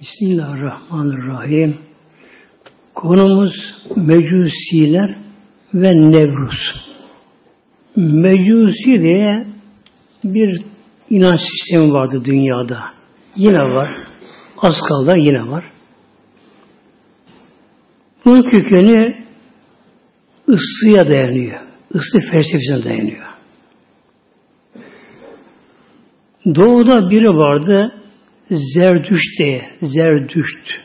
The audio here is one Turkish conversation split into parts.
Bismillahirrahmanirrahim. Konumuz Mecusiler ve Nevruz. Mecusi diye bir inanç sistemi vardı dünyada. Yine var. Az kaldı yine var. Bunun kökeni ısıya dayanıyor. Isı felsefesine dayanıyor. Doğuda biri vardı Zerdüşt diye. Zerdüşt.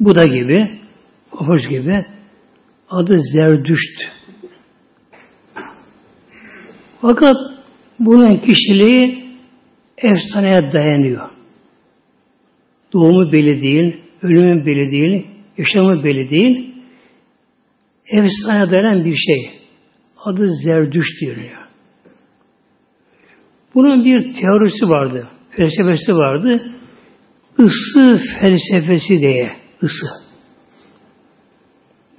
Buda gibi. Hoş gibi. Adı Zerdüşt. Fakat bunun kişiliği efsaneye dayanıyor. Doğumu belli değil, ölümü belli değil, yaşamı belli değil. Efsaneye dayanan bir şey. Adı Zerdüşt diyor. Bunun bir teorisi vardı, felsefesi vardı ısı felsefesi diye ısı.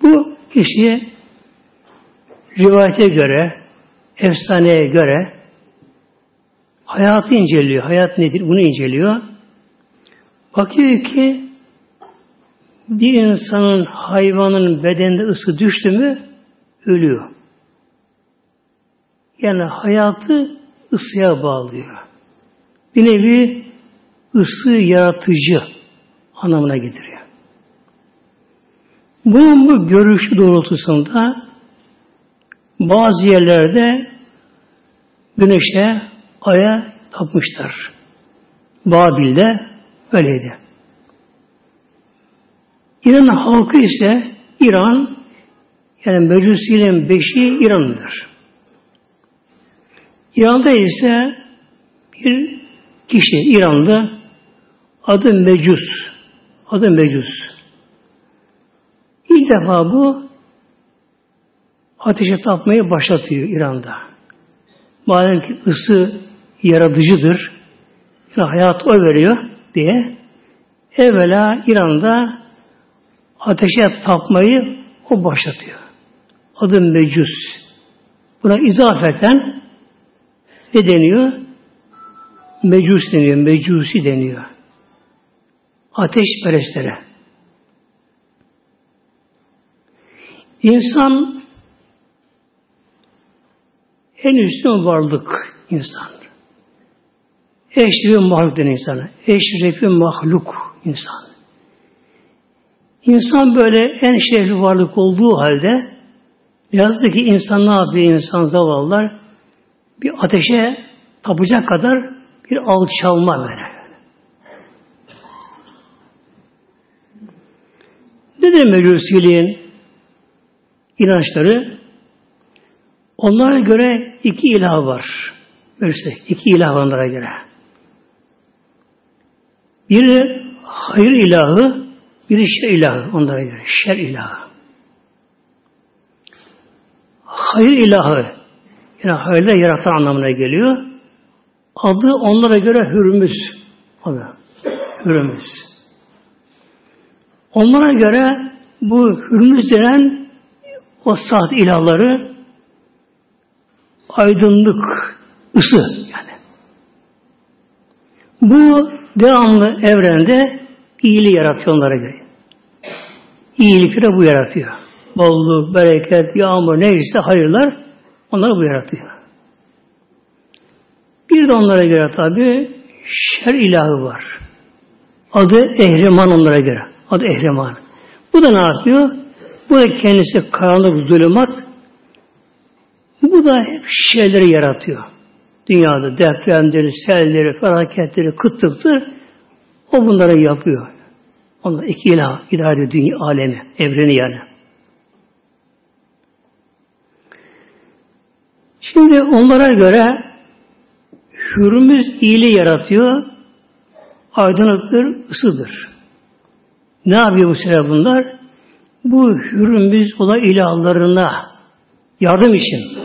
Bu kişiye rivayete göre, efsaneye göre hayatı inceliyor. Hayat nedir? Bunu inceliyor. Bakıyor ki bir insanın, hayvanın bedeninde ısı düştü mü ölüyor. Yani hayatı ısıya bağlıyor. Bir nevi ısı yaratıcı anlamına getiriyor. Bunun bu görüşü doğrultusunda bazı yerlerde güneşe, aya tapmışlar. Babil'de öyleydi. İran halkı ise İran yani Mecusilerin beşi İran'dır. İran'da ise bir kişi İran'da Adı Mecus. Adı Mecus. İlk defa bu ateşe tapmayı başlatıyor İran'da. Madem ki ısı yaratıcıdır, hayat o veriyor diye evvela İran'da ateşe tapmayı o başlatıyor. Adı Mecus. Buna izafeten ne deniyor? Mecus deniyor, Mecusi deniyor ateşperestlere. İnsan en üstün varlık insan. Eşrefi mahluk den insana. Eşrefi mahluk insan. İnsan böyle en şerefli varlık olduğu halde yazdı ki insan ne yapıyor insan zavallılar? Bir ateşe tapacak kadar bir alçalma böyle. Nedir Mecusiliğin inançları? Onlara göre iki ilah var. Öyleyse iki ilah onlara göre. Biri hayır ilahı, biri şer ilahı onlara göre. Şer ilahı. Hayır ilahı yani hayırla yaratan anlamına geliyor. Adı onlara göre Hürmüz. Hürmüz. Onlara göre bu hürmüz denen o saat ilahları aydınlık, ısı yani. Bu devamlı evrende iyiliği yaratıyor onlara göre. İyilikleri bu yaratıyor. Bolluk, bereket, yağmur neyse hayırlar onları bu yaratıyor. Bir de onlara göre tabi şer ilahı var. Adı Ehriman onlara göre. Adı Ehriman. Bu da ne yapıyor? Bu da kendisi karanlık zulümat. Bu da hep şeyleri yaratıyor. Dünyada depremleri, selleri, felaketleri, kıtlıktır. O bunları yapıyor. Onlar iki ilah idare ediyor dünya alemi, evreni yani. Şimdi onlara göre hürümüz iyiliği yaratıyor, aydınlıktır, ısıdır. Ne yapıyor bu sefer bunlar? Bu hürümüz olan ilahlarına yardım için.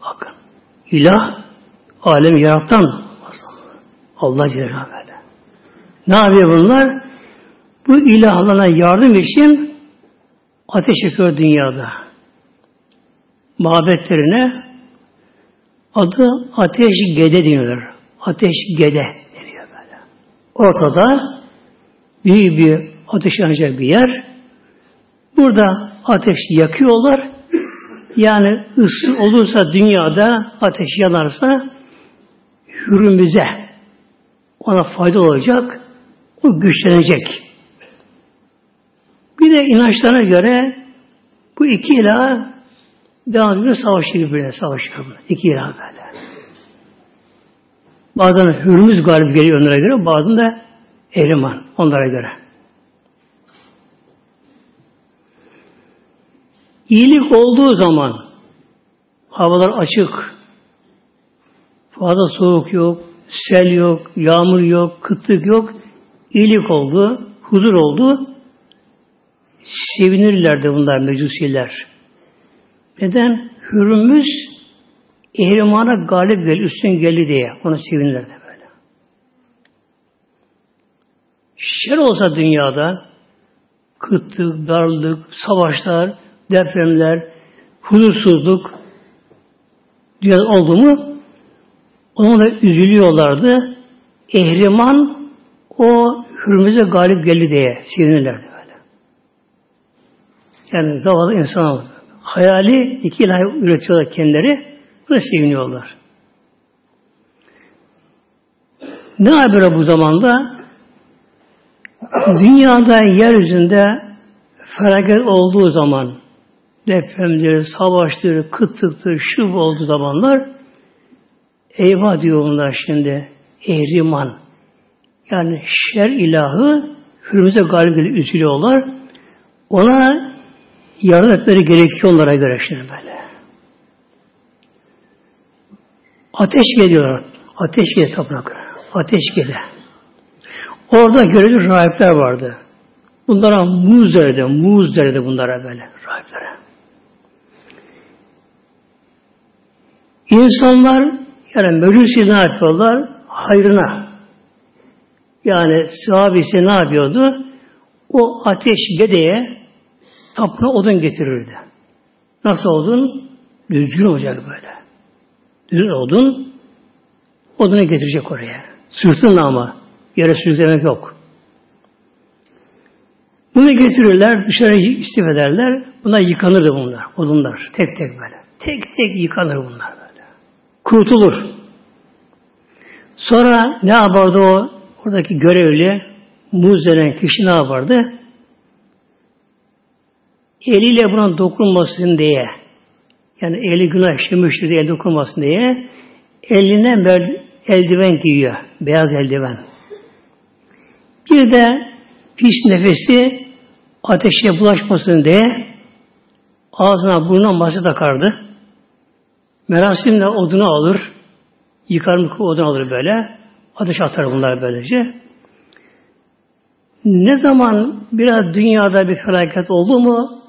Bakın. ilah alem yaratan Allah Celle Ne yapıyor bunlar? Bu ilahlarına yardım için ateş yakıyor dünyada. Mabetlerine adı ateş gede deniyor. Ateş gede deniyor böyle. Ortada büyük bir ateş yanacak bir yer. Burada ateş yakıyorlar. Yani ısı olursa dünyada ateş yanarsa hürümüze ona fayda olacak. O güçlenecek. Bir de inançlarına göre bu iki ilah devamlı savaşıyor birbirine savaşıyor. İki ilah böyle. Bazen hürmüz galip geliyor onlara göre, bazen de Ehriman onlara göre. İyilik olduğu zaman havalar açık, fazla soğuk yok, sel yok, yağmur yok, kıtlık yok, iyilik oldu, huzur oldu. Sevinirlerdi bunlar mecusiler. Neden? Hürmüz ehrimana galip gel, üstün geldi diye onu sevinirlerdi böyle. Şer olsa dünyada kıtlık, darlık, savaşlar, depremler, huzursuzluk dünyada oldu mu ona da üzülüyorlardı. Ehriman o hürmüze galip geldi diye sevinirlerdi böyle. Yani zavallı insan hayali iki ilahi üretiyorlar kendileri. Buna seviniyorlar. Ne haber bu zamanda? Dünyada, yeryüzünde felaket olduğu zaman depremdir, savaştır, kıtlıktır, şu olduğu zamanlar eyvah diyor onlar şimdi ehriman. Yani şer ilahı hürmüze galip üzülüyorlar. Ona yardım etmeleri gerekiyor onlara göre şimdi böyle. Ateş geliyor. Ateş geliyor tapınak. Ateş geliyor. Orada görevli rahipler vardı. Bunlara muz derdi, muz derdi bunlara böyle rahiplere. İnsanlar yani meclisi ne yapıyorlar? Hayrına. Yani sahabesi ne yapıyordu? O ateş gedeye tapına odun getirirdi. Nasıl odun? Düzgün olacak böyle. Düzgün odun odunu getirecek oraya. Sırtınla ama. Yere sürüklemek yok. Bunu getirirler, dışarı istif ederler. Bunlar yıkanırdı bunlar, odunlar. Tek tek böyle. Tek tek yıkanır bunlar böyle. Kurtulur. Sonra ne yapardı o oradaki görevli muz kişi ne yapardı? Eliyle buna dokunmasın diye yani eli günah işlemiştir diye dokunmasın diye eline eldiven giyiyor. Beyaz eldiven. Bir de pis nefesi ateşe bulaşmasın diye ağzına burnuna masa takardı. Merasimle odunu alır. Yıkar mı odun alır böyle. Ateş atar bunlar böylece. Ne zaman biraz dünyada bir felaket oldu mu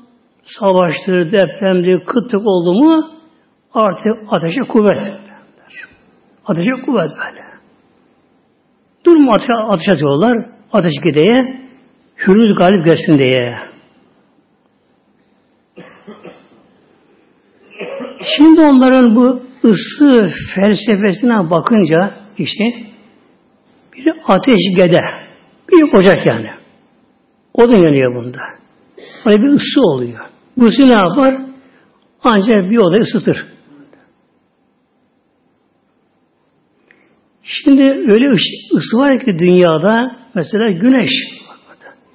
savaştır, depremdir, kıtlık oldu mu artık ateşe kuvvet. Ateşe kuvvet böyle. Durma ateşe, ateş atıyorlar. Ateş gideye hürmüz galip gelsin diye. Şimdi onların bu ısı felsefesine bakınca kişi bir ateş gede. Büyük ocak yani. O da yanıyor bunda. Hani bir ısı oluyor. Bu ısı ne yapar? Ancak bir odayı ısıtır. Şimdi öyle ısı var ki dünyada mesela güneş.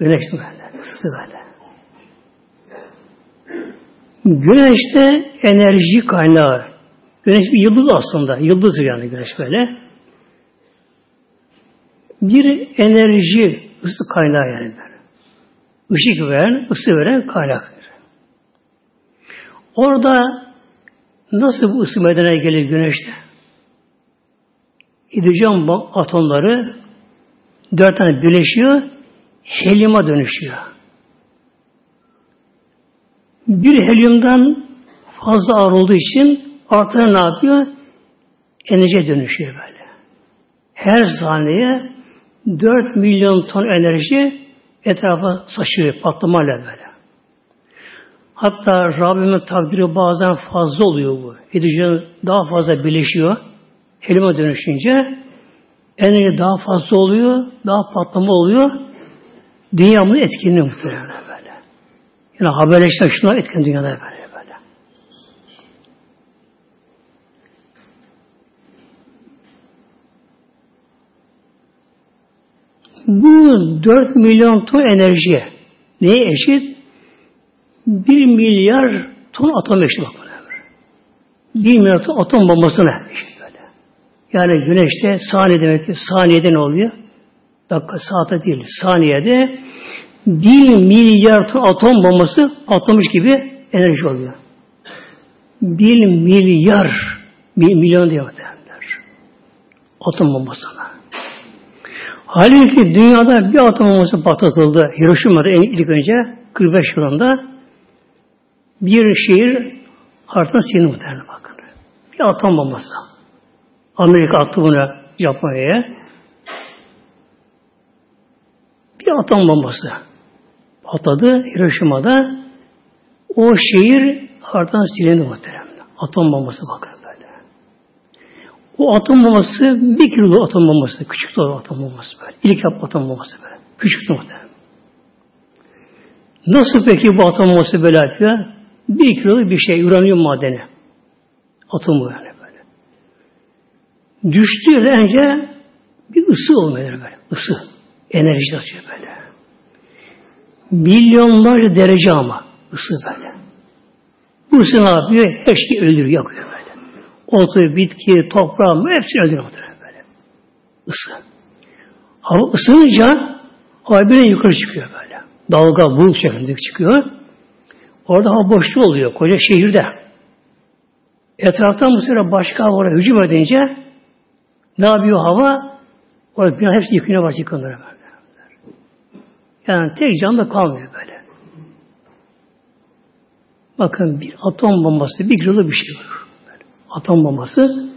Güneş böyle. Böyle. Güneş de enerji kaynağı. Güneş bir yıldız aslında. Yıldız yani güneş böyle. Bir enerji ısı kaynağı yani böyle. Işık veren, ısı veren kaynak. Orada nasıl bu ısı meydana gelir güneşte? hidrojen atomları dört tane birleşiyor, helyuma dönüşüyor. Bir helyumdan fazla ağır olduğu için artları ne yapıyor? Enerjiye dönüşüyor böyle. Her saniye 4 milyon ton enerji etrafa saçıyor patlamalarla böyle. Hatta Rabbimin takdiri bazen fazla oluyor bu. Hidrojen daha fazla birleşiyor helime dönüşünce enerji daha fazla oluyor, daha patlama oluyor. Dünya bunu etkinliği muhtemelen böyle. Yani haberleşme şunlar etkin dünyada böyle böyle. Bu 4 milyon ton enerji neye eşit? 1 milyar ton atom eşit bak. 1 milyar ton atom bombasına eşit. Yani güneşte saniye demek ki saniyede ne oluyor? Dakika, saate değil. Saniyede 1 milyar ton atom bombası atlamış gibi enerji oluyor. 1 milyar milyon diye derler. Atom bombasına. Halbuki dünyada bir atom bombası patlatıldı. Hiroşima'da en ilk önce 45 yılında bir şehir haritasına silindi muhtemelen bakın. Bir atom bombası. Amerika attı bunu Japonya'ya. Bir atom bombası patladı Hiroşima'da. O şehir haritadan silindi muhtemelen. Atom bombası bakın böyle. O atom bombası bir kilo atom bombası. Küçük de atom bombası böyle. İlk yap atom bombası böyle. Küçük muhtemelen. Nasıl peki bu atom bombası böyle yapıyor? Bir kiloluk bir şey, uranyum madeni. Atomu yani Düştüğü önce bir ısı olmuyor böyle. Isı. Enerji atıyor böyle. Milyonlarca derece ama ısı böyle. Bu ısı ne yapıyor? Her şeyi öldürüyor, yakıyor böyle. Otu, bitki, toprağı, hepsini öldürüyor böyle. Isı. Hava ısınınca hava böyle yukarı çıkıyor böyle. Dalga, bulut şeklinde çıkıyor. Orada hava boşluğu oluyor koca şehirde. Etraftan bu sefer başka hava hücum edince ne yapıyor hava? Orada bina hepsi yıkıyor yıkılıyor böyle. Yani tek can da kalmıyor böyle. Bakın bir atom bombası bir kilolu bir şey var. Atom bombası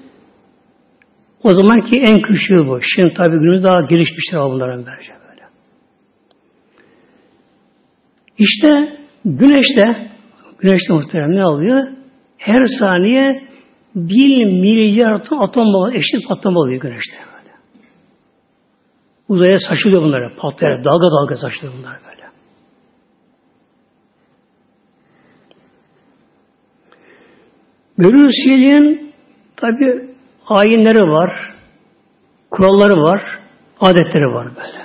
o zamanki en küçüğü bu. Şimdi tabi günümüz daha gelişmiştir bunların böylece böyle. İşte güneşte güneşte muhtemelen ne alıyor? Her saniye bir milyar ton atom bombası eşit patlama oluyor güneşte. Uzaya saçılıyor bunlar. Patlayarak dalga dalga saçılıyor bunlar böyle. Mürüsiyeliğin tabi ayinleri var, kuralları var, adetleri var böyle.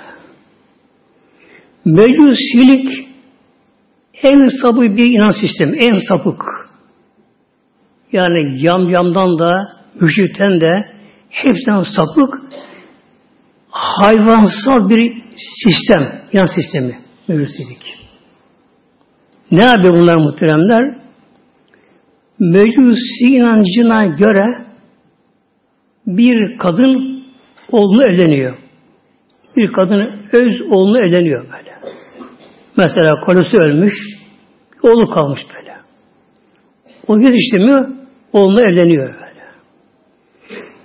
Mecusilik en sapı bir inanç sistemi, en sapık. Yani yam yamdan da, müşrikten de hepsinden sapık hayvansal bir sistem, yan sistemi mevcusilik. Ne yapıyor bunlar muhteremler? Mecusi inancına göre bir kadın oğlunu evleniyor. Bir kadın öz oğlunu evleniyor böyle. Mesela kolesi ölmüş, oğlu kalmış böyle. O yetiştirmiyor, oğlunu evleniyor böyle.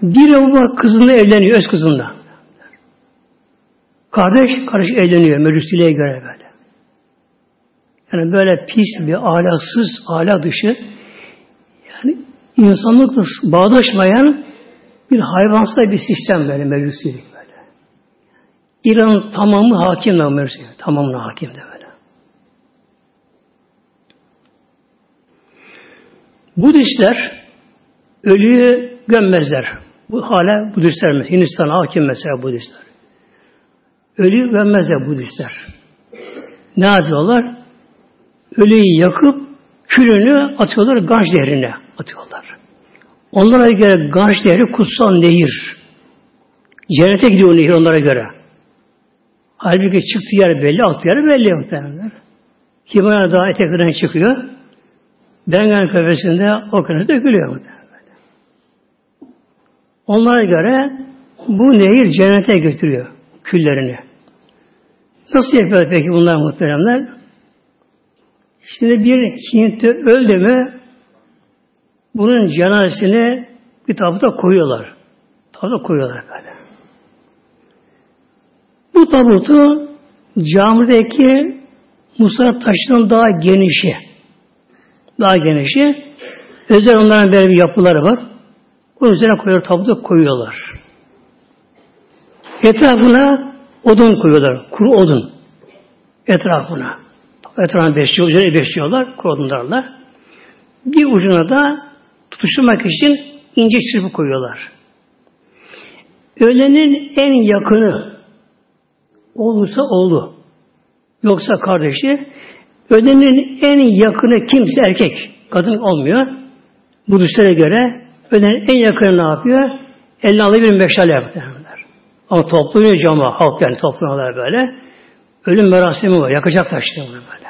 Bir baba kızını evleniyor, öz kızında. Kardeş kardeş eğleniyor meclisiliğe göre böyle. Yani böyle pis bir ahlaksız, ahlak dışı yani insanlıkla bağdaşmayan bir hayvansal bir sistem böyle meclisilik böyle. İran tamamı hakim de meclisilik. Tamamına hakim de böyle. Budistler ölüyü gömmezler. Bu hala Budistler Hindistan hakim mesela Budistler. Ölü vermezler Budistler. Ne yapıyorlar? Ölüyü yakıp külünü atıyorlar Ganj dehrine atıyorlar. Onlara göre Ganj dehri kutsal nehir. Cennete gidiyor nehir onlara göre. Halbuki çıktığı yer belli, attığı yer belli muhtemelenler. Himalaya Dağı eteklerine çıkıyor. Bengal köfesinde o kadar dökülüyor. Onlara göre bu nehir cennete götürüyor küllerini. Nasıl yapıyor peki bunlar muhteremler? Şimdi bir Hintli öldü mü bunun cenazesini bir tabuta koyuyorlar. Tabuta koyuyorlar böyle. Bu tabutu camideki Musa taşının daha genişi. Daha genişi. Özel onların böyle bir yapıları var. O üzerine koyuyorlar, tabuta koyuyorlar. Etrafına odun koyuyorlar. Kuru odun. etrafına. Etrafını besliyor, üzerine besliyorlar, kodunlarla. Bir ucuna da tutuşturmak için ince çırpı koyuyorlar. Ölenin en yakını olursa oğlu, yoksa kardeşi, ölenin en yakını kimse erkek, kadın olmuyor. Bu düşlere göre ölenin en yakını ne yapıyor? Eline alıyor bir meşale yapıyor. Ama topluyor cama, halk yani toplanıyorlar böyle. Ölüm merasimi var, yakacaklar işte bunu böyle.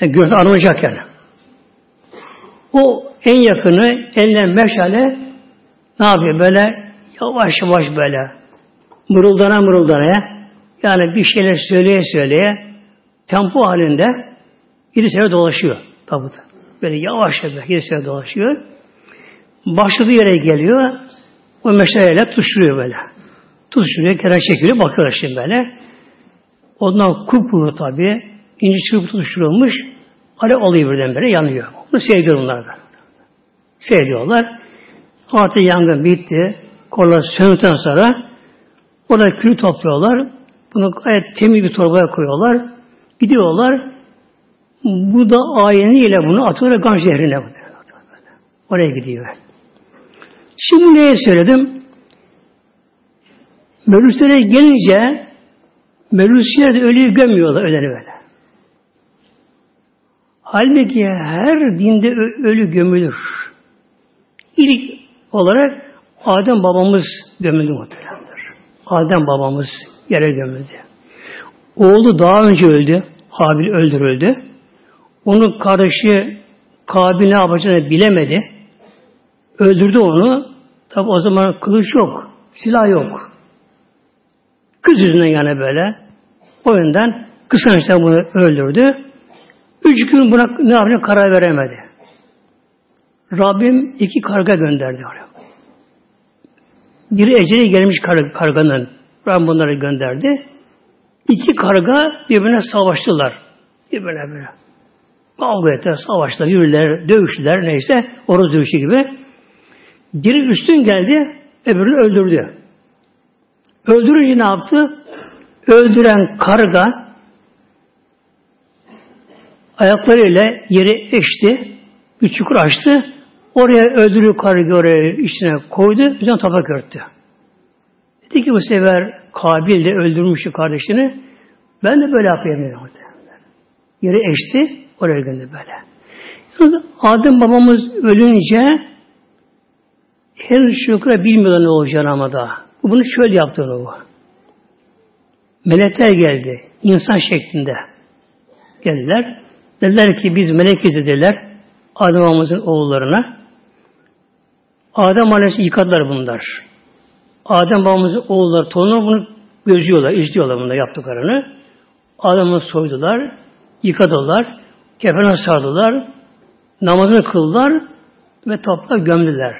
Yani gözü aranacak yani. O en yakını eline meşale ne yapıyor böyle yavaş yavaş böyle mırıldana mırıldana yani bir şeyler söyleye söyleye tempo halinde irisine dolaşıyor tabuta. Böyle yavaş yavaş irisine dolaşıyor. Başladığı yere geliyor. O meşaleyle tutuşturuyor böyle. Tutuşturuyor, kenara çekiliyor, bakıyor şimdi böyle. Ondan kupkuru tabi, ince çırpı tutuşturulmuş, alev oluyor birdenbire, yanıyor. Bunu seyrediyor bunlar da. Seyrediyorlar. Artık yangın bitti. Kollar söndükten sonra orada külü topluyorlar. Bunu gayet temiz bir torbaya koyuyorlar. Gidiyorlar. Bu da ayeniyle bunu atıyorlar Gan şehrine. Oraya gidiyor. Şimdi neye söyledim? Mevlütlere gelince Mevlütçiler de ölüyü gömüyorlar öleni böyle. Halbuki her dinde ölü gömülür. İlk olarak Adem babamız gömüldü muhtemelendir. Adem babamız yere gömüldü. Oğlu daha önce öldü. Habil öldürüldü. Onun kardeşi Kabil ne yapacağını bilemedi. Öldürdü onu. Tabi o zaman kılıç yok. Silah yok. Kız yüzünden yani böyle. O yüzden kıskançlar bunu öldürdü. Üç gün buna ne yapacağını karar veremedi. Rabbim iki karga gönderdi oraya. Biri eceli gelmiş kar karganın. Rabbim bunları gönderdi. İki karga birbirine savaştılar. Birbirine böyle. Kavga ettiler, savaştılar, yürüdüler, dövüştüler neyse. Oroz dövüşü gibi. Biri üstün geldi, öbürünü öldürdü. Öldürünce ne yaptı? Öldüren karga ayaklarıyla yeri eşti, bir çukur açtı, oraya öldürü kargı oraya içine koydu, üzerine tabak örttü. Dedi ki bu sefer Kabil de öldürmüştü kardeşini, ben de böyle yapayım. Yeri eşti, oraya gönderdi böyle. Adem babamız ölünce henüz şükre bilmiyorlar ne olacağını ama da. Bunu şöyle yaptı o. Melekler geldi. insan şeklinde. Geldiler. Dediler ki biz melekiz dediler. Adem babamızın oğullarına. Adem Aleyhisselam yıkadılar bunlar. Adem babamızın oğulları torunu bunu gözüyorlar, izliyorlar bunu yaptıklarını. Adem'i soydular, yıkadılar, kefene sardılar, namazını kıldılar ve toprağa gömdüler.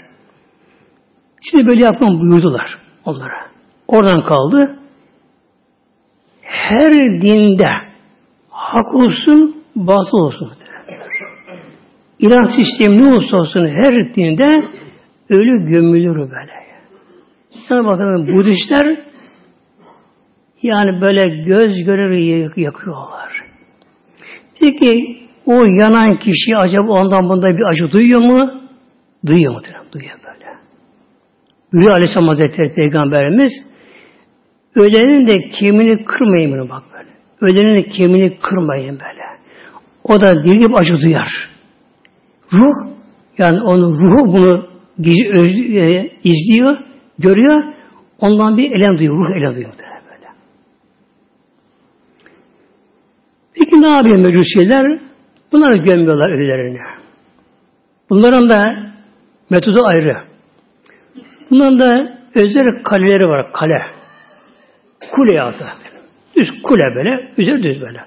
Şimdi böyle yapmam buyurdular onlara. Oradan kaldı. Her dinde hak olsun, batıl olsun. İlah sistemi ne olursa olsun her dinde ölü gömülür böyle. Yani bakın Budistler yani böyle göz göre yakıyorlar. Peki o yanan kişi acaba ondan bunda bir acı duyuyor mu? Duyuyor mu? Duyuyor böyle. Hülya Aleyhisselam Hazretleri Peygamberimiz ölenin de kemiğini kırmayın bunu bak böyle. Ölenin de kemiğini kırmayın böyle. O da dil gibi acı duyar. Ruh yani onun ruhu bunu e, izliyor, görüyor. Ondan bir elem duyuyor. Ruh elem duyuyor. Böyle. Peki ne yapıyor mecusiler? Bunları gömüyorlar ölülerini. Bunların da metodu ayrı. Bunların da özel kaleleri var. Kale. Kule adı. Düz kule böyle. Üzeri düz böyle.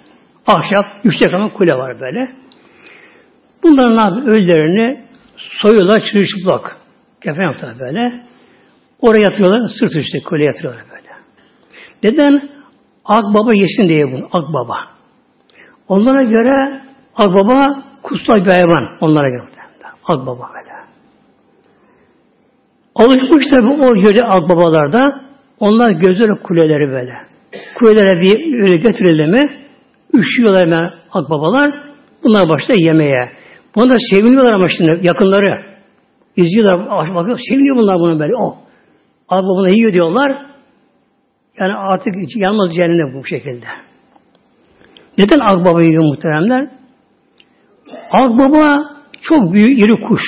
Ahşap, yüksek ama kule var böyle. Bunların ne yapıyor? Ölülerini soyuyorlar çırışıplak. Kefen yaptılar böyle. Oraya yatıyorlar, sırt üstü kule yatıyorlar böyle. Neden? Akbaba yesin diye bunu. Akbaba. Onlara göre Akbaba kutsal bir hayvan. Onlara göre. Akbaba böyle. Alışmış tabi o yöre akbabalarda onlar gözleri kuleleri böyle. Kulelere bir öyle getirildi mi Üşüyorlar hemen akbabalar. Bunlar başta yemeğe. Bunlar seviniyorlar ama şimdi yakınları. İzliyorlar. Bakıyor, seviniyor bunlar bunu böyle. Oh. Akbaba yiyor diyorlar. Yani artık yalnız cehennem bu şekilde. Neden akbaba yiyor muhteremler? Akbaba çok büyük iri kuş.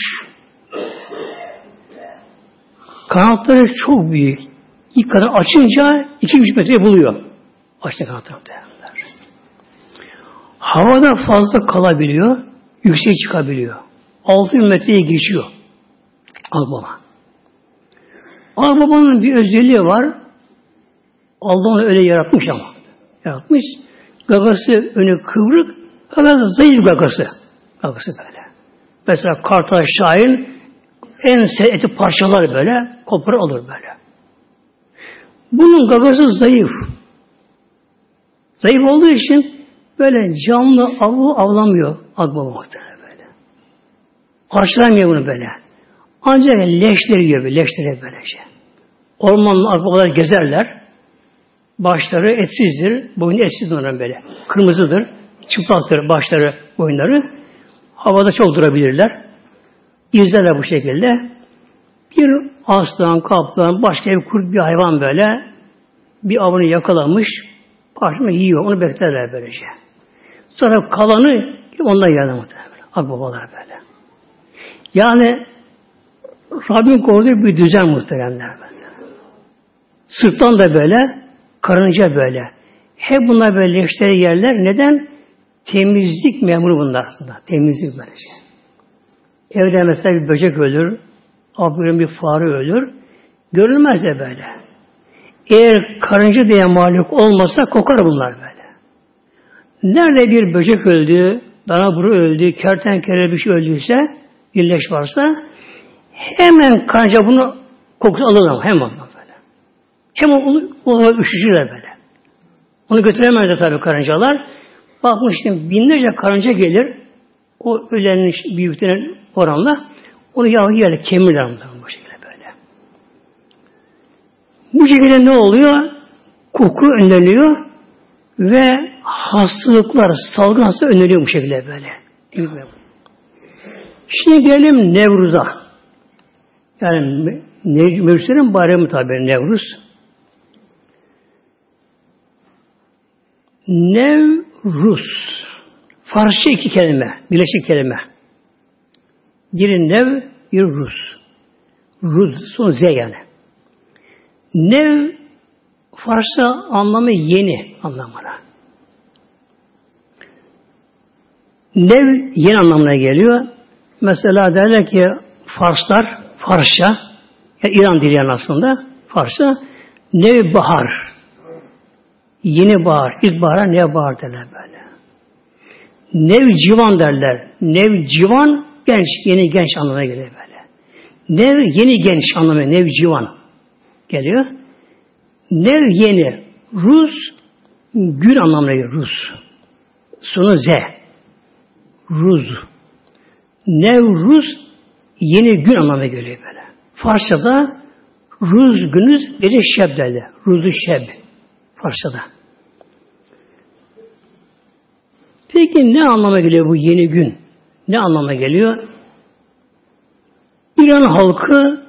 Kanatları çok büyük. İlk kanat açınca iki üç metre buluyor. Açtı kanatları muhteremler. Havada fazla kalabiliyor. Yükseğe çıkabiliyor. Altı metreye geçiyor. Akbaba. Akbabanın bir özelliği var. Allah onu öyle yaratmış ama. Yaratmış. Gagası önü kıvrık, fakat zayıf gagası. Gagası böyle. Mesela kartal şahin en eti parçalar böyle, kopar alır böyle. Bunun gagası zayıf. Zayıf olduğu için böyle canlı avı avlamıyor akbaba muhtemelen böyle. Parçalamıyor bunu böyle. Ancak leşleri yiyor, leşleri böylece. Ormanın akbabalar gezerler. Başları etsizdir. Boynu etsiz onların böyle. Kırmızıdır. Çıplaktır başları, boyunları. Havada çok durabilirler. İzlerler bu şekilde. Bir aslan, kaplan, başka bir kurt bir hayvan böyle bir avını yakalamış, parçamı yiyor. Onu beklerler böylece. Sonra kalanı onlar yerine muhtemelen. Akbabalar böyle. Yani Rabbin koruduğu bir düzen muhteremler böyle. Sırttan da böyle, Karınca böyle. Hep bunlar böyle leşleri yerler. Neden? Temizlik memuru bunlar aslında. Temizlik böylece. Evde mesela bir böcek ölür, abirin bir fare ölür. Görülmez de böyle. Eğer karınca diye mağlup olmasa kokar bunlar böyle. Nerede bir böcek öldü, danaburu öldü, kertenkele bir şey öldüyse, birleş varsa hemen karınca bunu kokusu alır hemen. Hem onu, onu üşüşürler böyle. Onu götüremezler tabii karıncalar. Bakmıştım binlerce karınca gelir. O ölenin büyüklerine oranla onu yağ yerle kemirler bu şekilde böyle. Bu şekilde ne oluyor? Koku önleniyor ve hastalıklar, salgın hastalığı önleniyor bu şekilde böyle. Şimdi gelelim Nevruz'a. Yani Mevlütlerin bayramı tabi Nevruz. Nevruz. Farsça iki kelime. Birleşik kelime. Biri nev, bir Rus. Ruz, son Z yani. Nev, Farsça anlamı yeni anlamına. Nev yeni anlamına geliyor. Mesela derler ki Farslar, Farsça, ya İran dili yani aslında, Farsça, nev bahar. Yeni bahar, ilkbahara ne bahar derler böyle. Nev civan derler. Nev civan genç, yeni genç anlamına geliyor böyle. Nev yeni genç anlamına, nev civan geliyor. Nev yeni, Rus gün anlamına geliyor, Rus. Sonu Z. Ruz. Nev Rus yeni gün anlamına geliyor böyle. Farsçada Ruz günüz gece şeb derler. Ruzu şeb. Farsçada. Peki ne anlama geliyor bu yeni gün? Ne anlama geliyor? İran halkı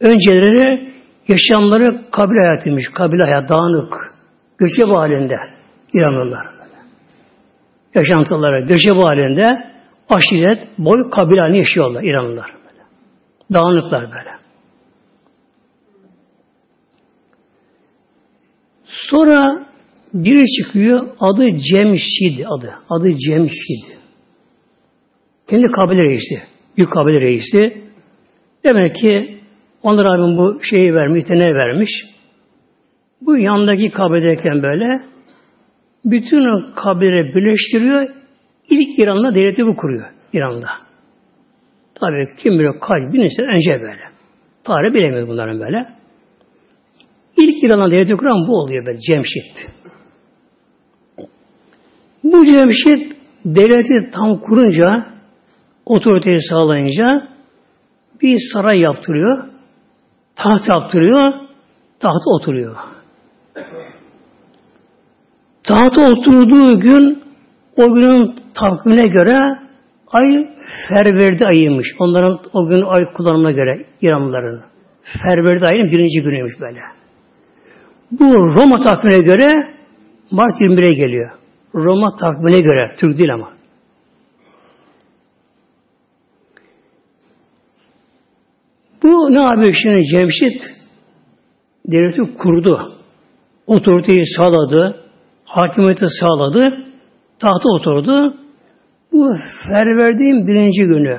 önceleri yaşamları kabile hayatıymış. Kabile hayat dağınık. Göçebe halinde İranlılar. Yaşantıları göçebe halinde aşiret, boy, kabile yaşıyorlar İranlılar. Böyle. Dağınıklar böyle. Sonra biri çıkıyor, adı Cemşid adı. Adı Cemşid. Kendi kabile reisi. Büyük kabile reisi. Demek ki onlar abim bu şeyi vermiş, ne vermiş. Bu yandaki kabiledeyken böyle bütün o kabile birleştiriyor. İlk İran'da devleti bu kuruyor. İran'da. Tabi kim bilir kaç bin insan önce böyle. Tarih bilemiyor bunların böyle. İlk İran'da devleti kuran bu oluyor böyle Cemşit. Bu Cemşit devleti tam kurunca, otoriteyi sağlayınca bir saray yaptırıyor, taht yaptırıyor, tahta oturuyor. Tahta oturduğu gün o günün takvimine göre ay Ferverdi ayıymış. Onların o gün ay kullanımına göre İranlıların. Ferverdi ayının birinci günüymüş böyle. Bu Roma takvimine göre Mart 21'e geliyor. Roma takvimine göre. Türk değil ama. Bu ne yapıyor şimdi Cemşit? Devleti kurdu. Otoriteyi sağladı. Hakimiyeti sağladı. Tahta oturdu. Bu Ferverdi'nin birinci günü.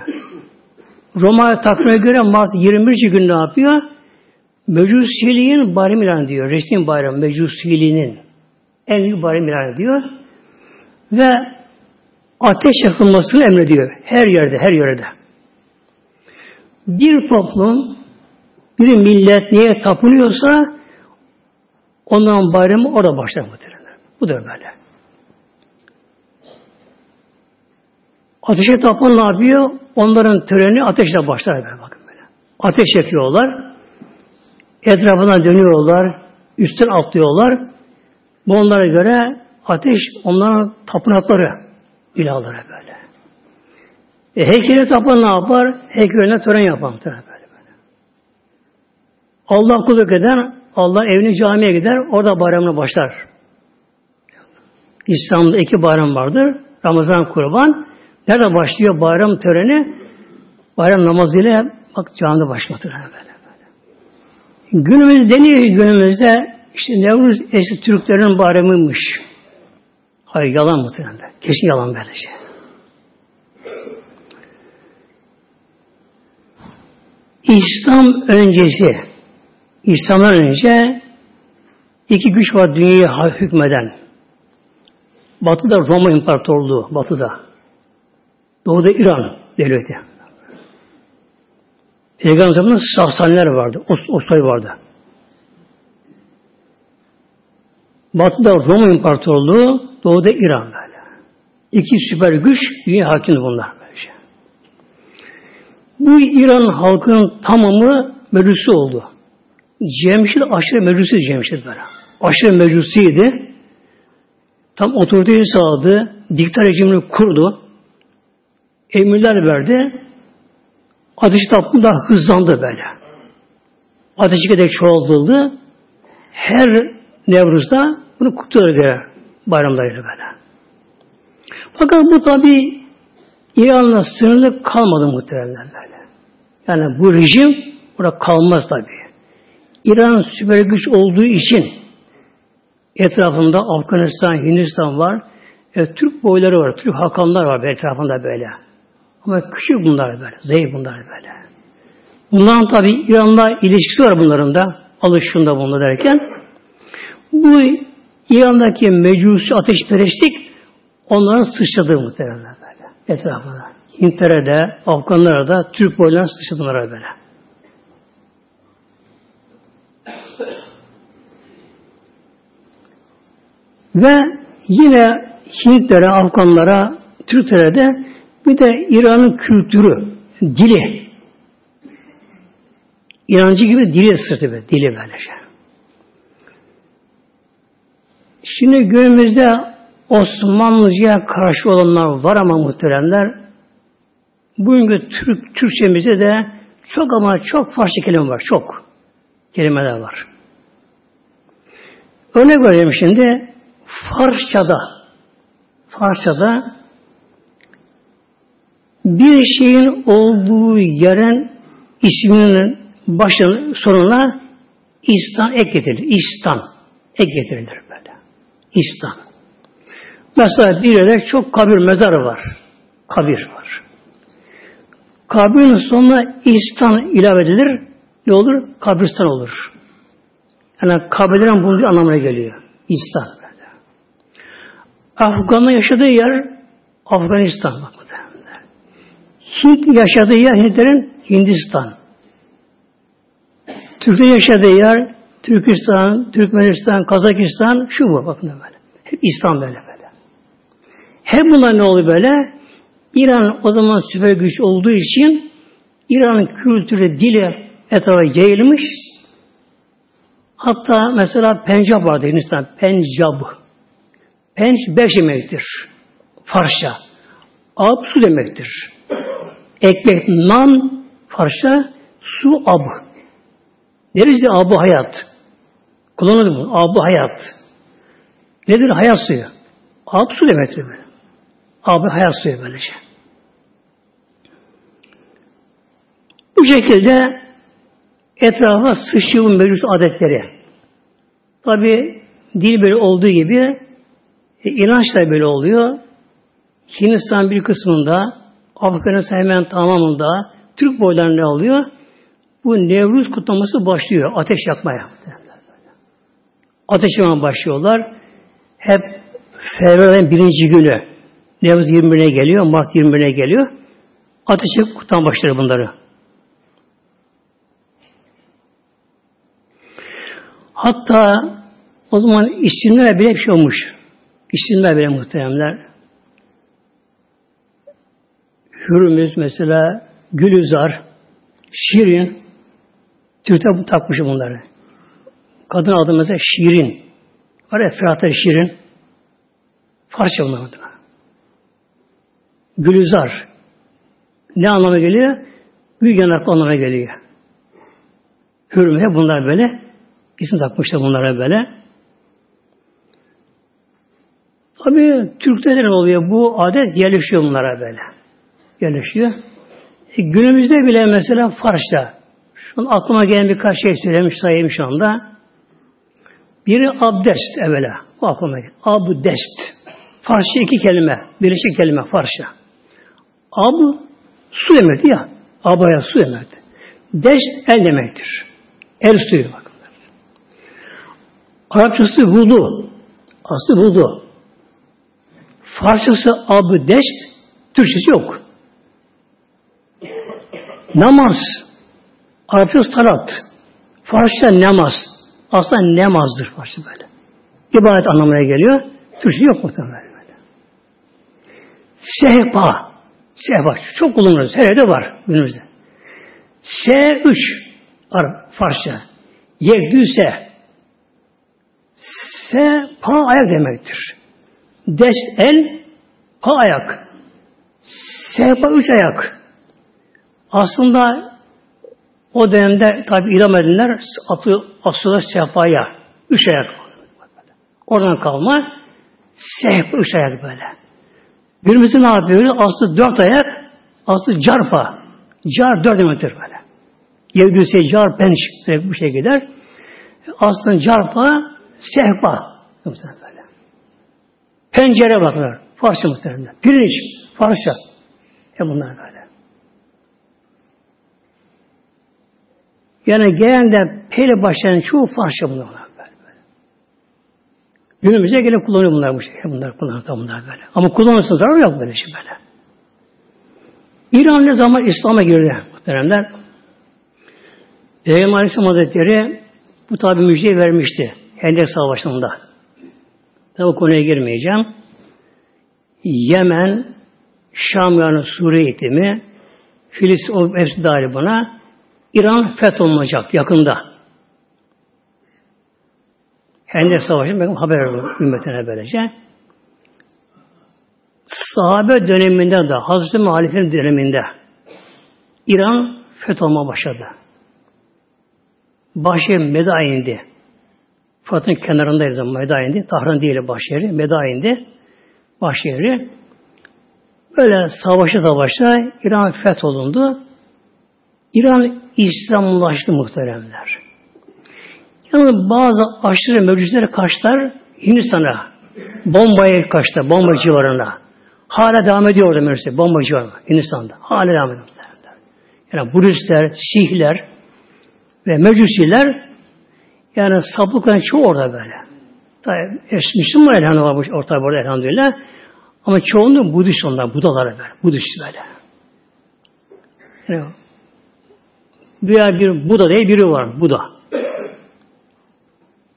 Roma takvime göre Mart 21. gün ne yapıyor? Mecusiliğin bayram ilan diyor. Resmi bayram Mecusiliğinin en büyük bayram ilan ediyor. Ve ateş yakılmasını emrediyor. Her yerde, her yerde. Bir toplum, bir millet neye tapınıyorsa onların bayramı orada başlar muhtemelen. Bu da böyle. Ateşe tapan ne yapıyor? Onların töreni ateşle başlar böyle bakın böyle. Ateş yakıyorlar. Etrafına dönüyorlar. Üstten atlıyorlar. Bu onlara göre ateş onların tapınakları ilahları böyle. E, heykele tapan ne yapar? Heykeline tören yapar. Böyle, böyle. Allah kulluk eden Allah evine camiye gider. Orada bayramına başlar. İslam'da iki bayram vardır. Ramazan kurban. Nerede başlıyor bayram töreni? Bayram namazıyla bak camide başlatır böyle, böyle. Günümüz deniyor günümüzde işte Nevruz eski Türklerin bayramıymış. Hayır yalan muhtemelen. Kesin yalan böylece. Şey. İslam öncesi, İslam'dan önce iki güç var dünyaya hükmeden. Batı'da Roma İmparatorluğu, Batı'da. Doğu'da İran devleti. Peygamber zamanında Sasaniler vardı. O, o soy vardı. Batı'da Roma İmparatorluğu, Doğu'da İran böyle. İki süper güç dünya hakim bunlar böylece. Bu İran halkının tamamı mecusi oldu. Cemşid aşırı mecusi Cemşid böyle. Aşırı mecusiydi. Tam otoriteyi sağladı. Diktat rejimini kurdu emirler verdi. Ateş tapma daha hızlandı böyle. Ateş giderek çoğaltıldı. Her Nevruz'da bunu kutluyor göre bayramlarıyla böyle. Fakat bu tabi İran'la sınırlı kalmadı muhtemelen böyle. Yani bu rejim burada kalmaz tabi. İran süper güç olduğu için etrafında Afganistan, Hindistan var. E, Türk boyları var, Türk hakanlar var etrafında böyle. Ama küçük bunlar böyle, zayıf bunlar böyle. Bunların tabi İran'la ilişkisi var bunların da. Alışında bunu derken. Bu İran'daki mecusi ateşperestlik onların sıçradığı muhtemelen böyle etrafına. Hintlere de, Afganlara da, Türk boylarına sıçradılar böyle. Ve yine Hintlere, Afganlara, Türklere de bir de İran'ın kültürü, dili. İrancı gibi dili sırtı be, dili böylece. Şimdi günümüzde Osmanlıca'ya karşı olanlar var ama muhteremler bugünkü Türk, Türkçemizde de çok ama çok farklı kelime var. Çok kelimeler var. Örnek vereyim şimdi. Farsçada Farsçada bir şeyin olduğu yerin isminin başının sonuna İstan ek getirilir. İstan ek getirilir İstan. Mesela bir yerde çok kabir mezarı var. Kabir var. Kabirin sonuna İstan ilave edilir. Ne olur? Kabristan olur. Yani kabirlerin bulunduğu anlamına geliyor. Böyle. Afgan'da yaşadığı yer Afganistan. Bak. Hint yaşadığı yer Hintlerin Hindistan. Türkler yaşadığı yer Türkistan, Türkmenistan, Kazakistan, şu bu bakın böyle. Hep İslam böyle böyle. Hem bunlar ne oldu böyle? İran o zaman süper güç olduğu için İran'ın kültürü, dili etrafa yayılmış. Hatta mesela Pencab vardı Hindistan. Pencab. Penç beş demektir. Farsça. Ab su demektir. Ekmek, nan, Farsça, su, ab. Neresi abu hayat? Kullanılır bu. Abu hayat. Nedir hayat suyu? Ab su demektir böyle. Abi hayat suyu böylece. Bu şekilde etrafa sıçıyor bu mevcut adetleri. Tabi dil böyle olduğu gibi e, inanç da böyle oluyor. Hindistan bir kısmında, Afrika'nın hemen tamamında Türk boylarında oluyor. Bu Nevruz kutlaması başlıyor ateş yakmaya. Ateş başlıyorlar. Hep Fevralı'nın birinci günü Nevruz 21'e geliyor, Mart 21'e geliyor. Ateşi kutan başlıyor bunları. Hatta o zaman isimler bile bir şey olmuş. İsimler bile muhteremler. Hürmüz mesela, Gülüzar, Şirin, Türk'te bu takmış bunları. Kadın adı mesela Şirin. Var ya Fırat'ta Şirin. Farsça bunlar adına. Gülüzar. Ne anlama geliyor? Gül yanaklı anlama geliyor. Hürmüze bunlar böyle isim takmışlar bunlara böyle. Tabi Türk'te ne oluyor? Bu adet yerleşiyor bunlara böyle. Yerleşiyor. E, günümüzde bile mesela Farsça. Şu aklıma gelen birkaç şey söylemiş sayayım şu anda. Biri abdest evvela. Bu. Abdest. Farsça iki kelime. Birleşik kelime Farsça. Ab su demekti ya. Abaya su demekti. Dest el demektir. El suyu bak. Arapçası vudu. Aslı vudu. Farsçası abdest, Türkçesi yok. Namaz. Arapçası talat. Farsça namaz. Aslında namazdır Farsça böyle. İbadet anlamına geliyor. Türkçe yok muhtemelen böyle. Sehpa. Sehpa. Çok kullanılır. Her yerde var günümüzde. S3 Arap, Farsça. Yekdüse. Se ayak demektir. Des el pa ayak. Sehpa üç ayak. Aslında o dönemde tabi idam edinler atı asılı sehpaya. Üç ayak. Oradan kalma sehpa üç ayak böyle. Günümüzde ne yapıyoruz? Aslı dört ayak, aslı carpa. Car dört demektir böyle. Yevgüse car penç bu şey gider. Aslında carpa Sehpa. Böyle. Pencere bakıyorlar. Farsça muhtemelen. Pirinç. Farsça. E bunlar böyle. Yani gelen peri başlayan çoğu Farsça bunlar. Günümüzde gene kullanıyor bunlar bu şey. Bunlar kullanıyor bunlar böyle. Ama kullanırsa zarar yok böyle şey böyle. İran ne zaman İslam'a girdi muhteremler? Peygamber Aleyhisselam Hazretleri bu tabi müjdeyi vermişti. Hendek Savaşı'nda. Tabi o konuya girmeyeceğim. Yemen, Şam yani Suriye eğitimi, Filistin o hepsi dahil buna. İran fetholunacak yakında. Hendek Savaşı benim haber ümmetine böylece. Sahabe döneminde de Hazreti Muhalif'in döneminde İran fetholma başladı. Başı Medain'di. Fırat'ın kenarındayız ama Medain'di. Tahran değil başyeri. Medain'di. Başyeri. Böyle savaşı savaşta İran fetholundu. İran İslamlaştı muhteremler. Yani bazı aşırı mevcutları kaçtılar Hindistan'a. Bombaya kaçtı, bomba civarına. Hala devam ediyor orada mevcut, bomba civarına Hindistan'da. Hala devam ediyor. Yani Budistler, Sihler ve Mecusiler yani sapıkların çoğu orada böyle. Tabi Müslüman elhamdülillah var ortada burada elhamdülillah. Ama çoğunluğu Budist onlar, Budalar böyle. Budist böyle. Yani, bir, bir Buda diye biri var. Buda.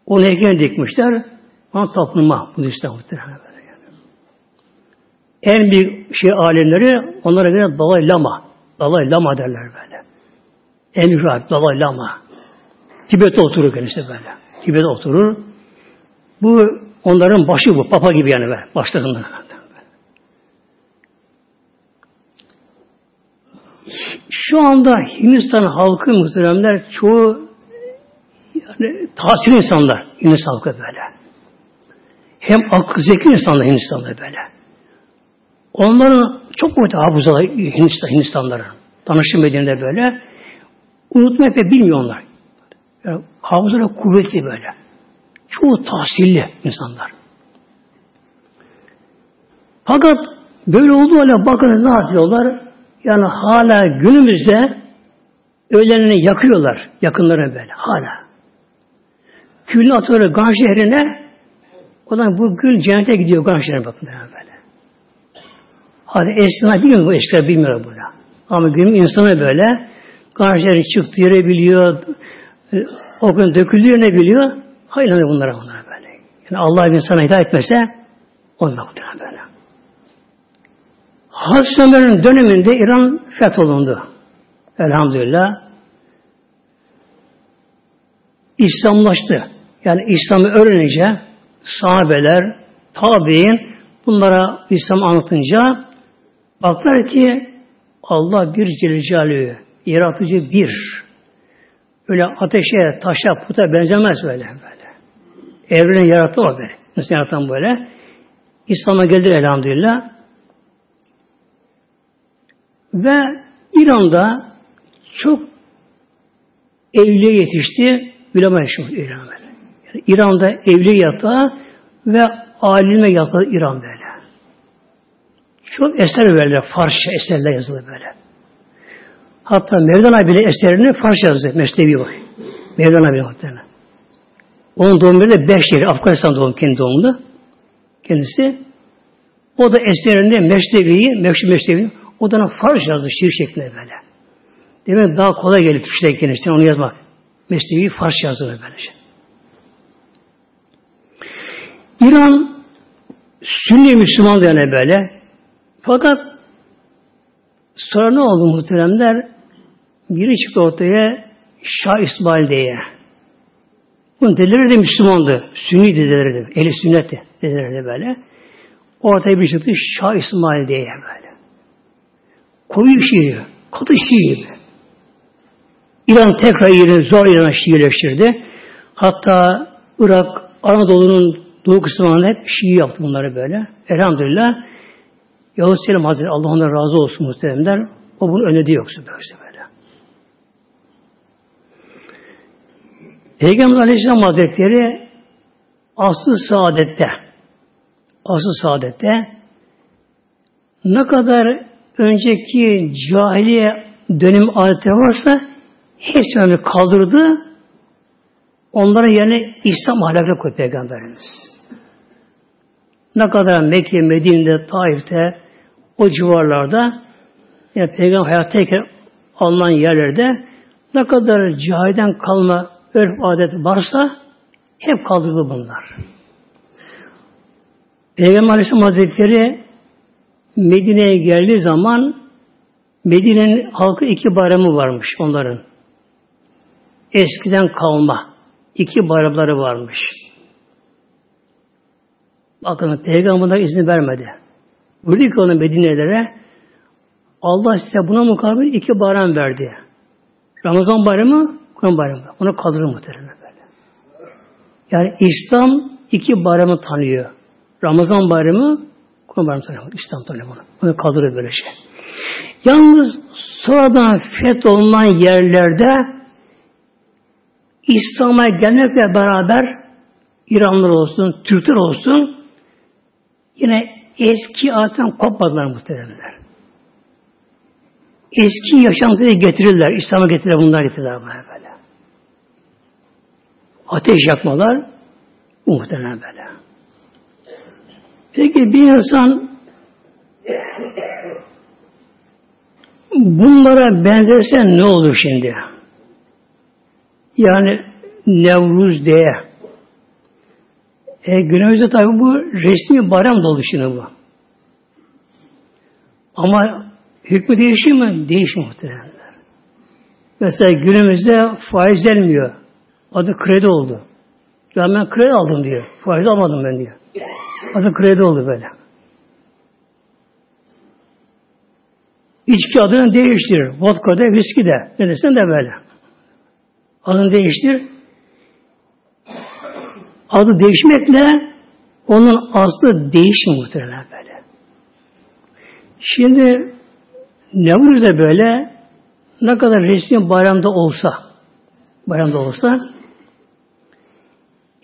Onu heykelini dikmişler. Ama tapınma Budistler muhtemelen böyle. En büyük şey alemleri onlara göre Dalai Lama. Dalai Lama derler böyle. En büyük Dalai Lama. Tibet'te oturur kendisi böyle. Tibet'te oturur. Bu Onların başı bu. Papa gibi yani be. Başlarında. Şu anda Hindistan halkı muhteremler çoğu yani tahsil insanlar Hindistan halkı böyle. Hem akıl zeki insanlar Hindistan'da böyle. Onların çok kuvvetli hafızalar Hindistan, Hindistanların. Tanıştığım Medine'de böyle. Unutmayı pek bilmiyorlar. Yani hafızalar kuvvetli böyle. Çoğu tahsilli insanlar. Fakat böyle olduğu halde bakın ne yapıyorlar? Yani hala günümüzde öğlenini yakıyorlar. Yakınlarına böyle. Hala. Külünü atıyorlar Gan şehrine. O zaman bu gül cennete gidiyor Gan şehrine bakın böyle. Hadi eskiler bilmiyor bu eskiler bilmiyor bunu. Ama günün insanı böyle Gan şehri çıktı yere biliyor. E, o gün döküldüğü ne biliyor? Hayır bunlara bunlara böyle. Yani Allah bir insana hidayet etmese olmaz böyle. Hazreti Ömer'in döneminde İran fetholundu. Elhamdülillah. İslamlaştı. Yani İslam'ı öğrenince sahabeler, tabi'in bunlara İslam anlatınca baklar ki Allah bir Celle yaratıcı bir. Öyle ateşe, taşa, puta benzemez böyle böyle. Evreni yarattı o böyle. Nasıl yaratan böyle? İslam'a geldi elhamdülillah. Ve İran'da çok evliye yetişti, ulema yaşamış İran'da. Yani İran'da evli yatağı ve alime yatağı İran böyle. Çok eser verdiler, Farsça eserler yazılı böyle. Hatta Mevlana bile eserini Farsça yazdı, Mesnevi var. Mevlana bile muhtemelen. Onun doğum yeri de beş yeri, Afganistan doğum, kendi doğumunda. Kendisi. O da eserinde Mesnevi'yi, Mevşi Mesnevi'yi o da farz yazdı şiir şeklinde böyle. Demek daha kolay geldi Türkçedeyken işte onu yazmak. Mesnevi farz yazdı böylece. İran Sünni Müslüman yani böyle. Fakat sonra ne oldu muhteremler? Biri çıktı ortaya Şah İsmail diye. Bunun dedeleri de Müslümandı. Sünni dedeleri de. Eli sünnetti dedeleri de böyle. Ortaya bir çıktı Şah İsmail diye böyle koyu şiir, katı şiir. İran tekrar yerini zor İran'a şiirleştirdi. Hatta Irak, Anadolu'nun doğu kısmında hep şiir yaptı bunları böyle. Elhamdülillah Yavuz Selim Hazretleri Allah ondan razı olsun muhteremler. O bunu önledi yoksa böyle. böyle. Peygamber Aleyhisselam Hazretleri aslı saadette aslı saadette ne kadar önceki cahiliye dönem adetleri varsa hepsini kaldırdı. Onların yerine İslam ahlakına koydu Peygamberimiz. Ne kadar Mekke, Medine'de, Taif'te, o civarlarda yani Peygamber hayattayken alınan yerlerde ne kadar cahiden kalma örf adet varsa hep kaldırdı bunlar. Peygamber Aleyhisselam Hazretleri Medine'ye geldiği zaman Medine'nin halkı iki bayramı varmış onların. Eskiden kalma. iki bayramları varmış. Bakın Peygamber izin vermedi. Buyurdu ki onu Medine'lere Allah size buna mukabil iki bayram verdi. Ramazan bayramı, Kur'an bayramı. Onu kaldırır muhtemelen böyle. Yani İslam iki bayramı tanıyor. Ramazan bayramı, Kur'an. İslam tanıyor bunu. Kaldırır böyle şey. Yalnız sonradan fetholunan yerlerde İslam'a gelmekle beraber İranlılar olsun, Türkler olsun yine eski adetten kopmadılar muhtemelenler. Eski yaşantıyı getirirler. İslam'a getirirler. Bunlar getirirler böyle. Ateş yakmalar muhtemelen böyle. Peki bir insan bunlara benzerse ne olur şimdi? Yani Nevruz diye. E, günümüzde tabi bu resmi bayram dolu şimdi bu. Ama hükmü değişiyor mu? Değişiyor muhtemelen. Mesela günümüzde faiz gelmiyor. Adı kredi oldu. Ya ben kredi aldım diyor. Faiz almadım ben diyor. Adı kredi oldu böyle. İçki adını değiştir. Vodka de, viski de. Ne desen de böyle. Adını değiştir. Adı değişmekle onun aslı değişmiyor muhtemelen böyle. Şimdi ne da böyle ne kadar resmi bayramda olsa bayramda olsa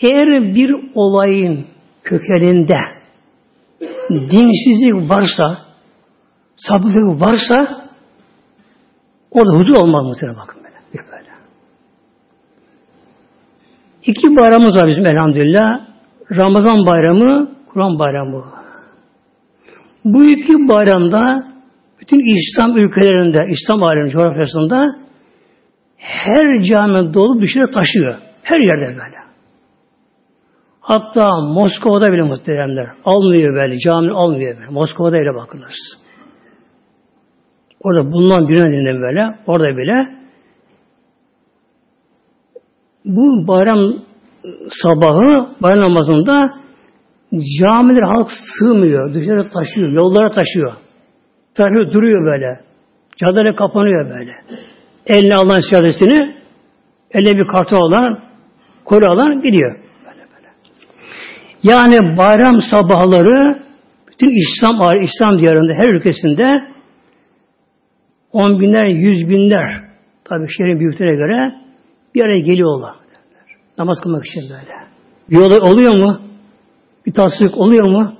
eğer bir olayın kökeninde dinsizlik varsa sabırlık varsa orada huzur olmaz muhtemelen bakın böyle. Bir böyle. İki bayramımız var bizim elhamdülillah. Ramazan bayramı, Kur'an bayramı. Bu iki bayramda bütün İslam ülkelerinde, İslam aleminin coğrafyasında her cami dolu dışarı taşıyor. Her yerde böyle. Hatta Moskova'da bile muhteremler. Almıyor böyle. Cami almıyor böyle. Moskova'da bile bakınız. Orada bulunan bir böyle. Orada bile bu bayram sabahı bayram namazında camiler halk sığmıyor. Dışarı taşıyor. Yollara taşıyor. Taşıyor duruyor böyle. Cadere kapanıyor böyle. Eline alan siyasetini eline bir kartı alan kolu alan gidiyor. Yani bayram sabahları bütün İslam İslam diyarında her ülkesinde on binler, yüz binler tabi şehrin büyüklüğüne göre bir araya geliyorlar. Namaz kılmak için böyle. Bir olay oluyor mu? Bir tatsızlık oluyor mu?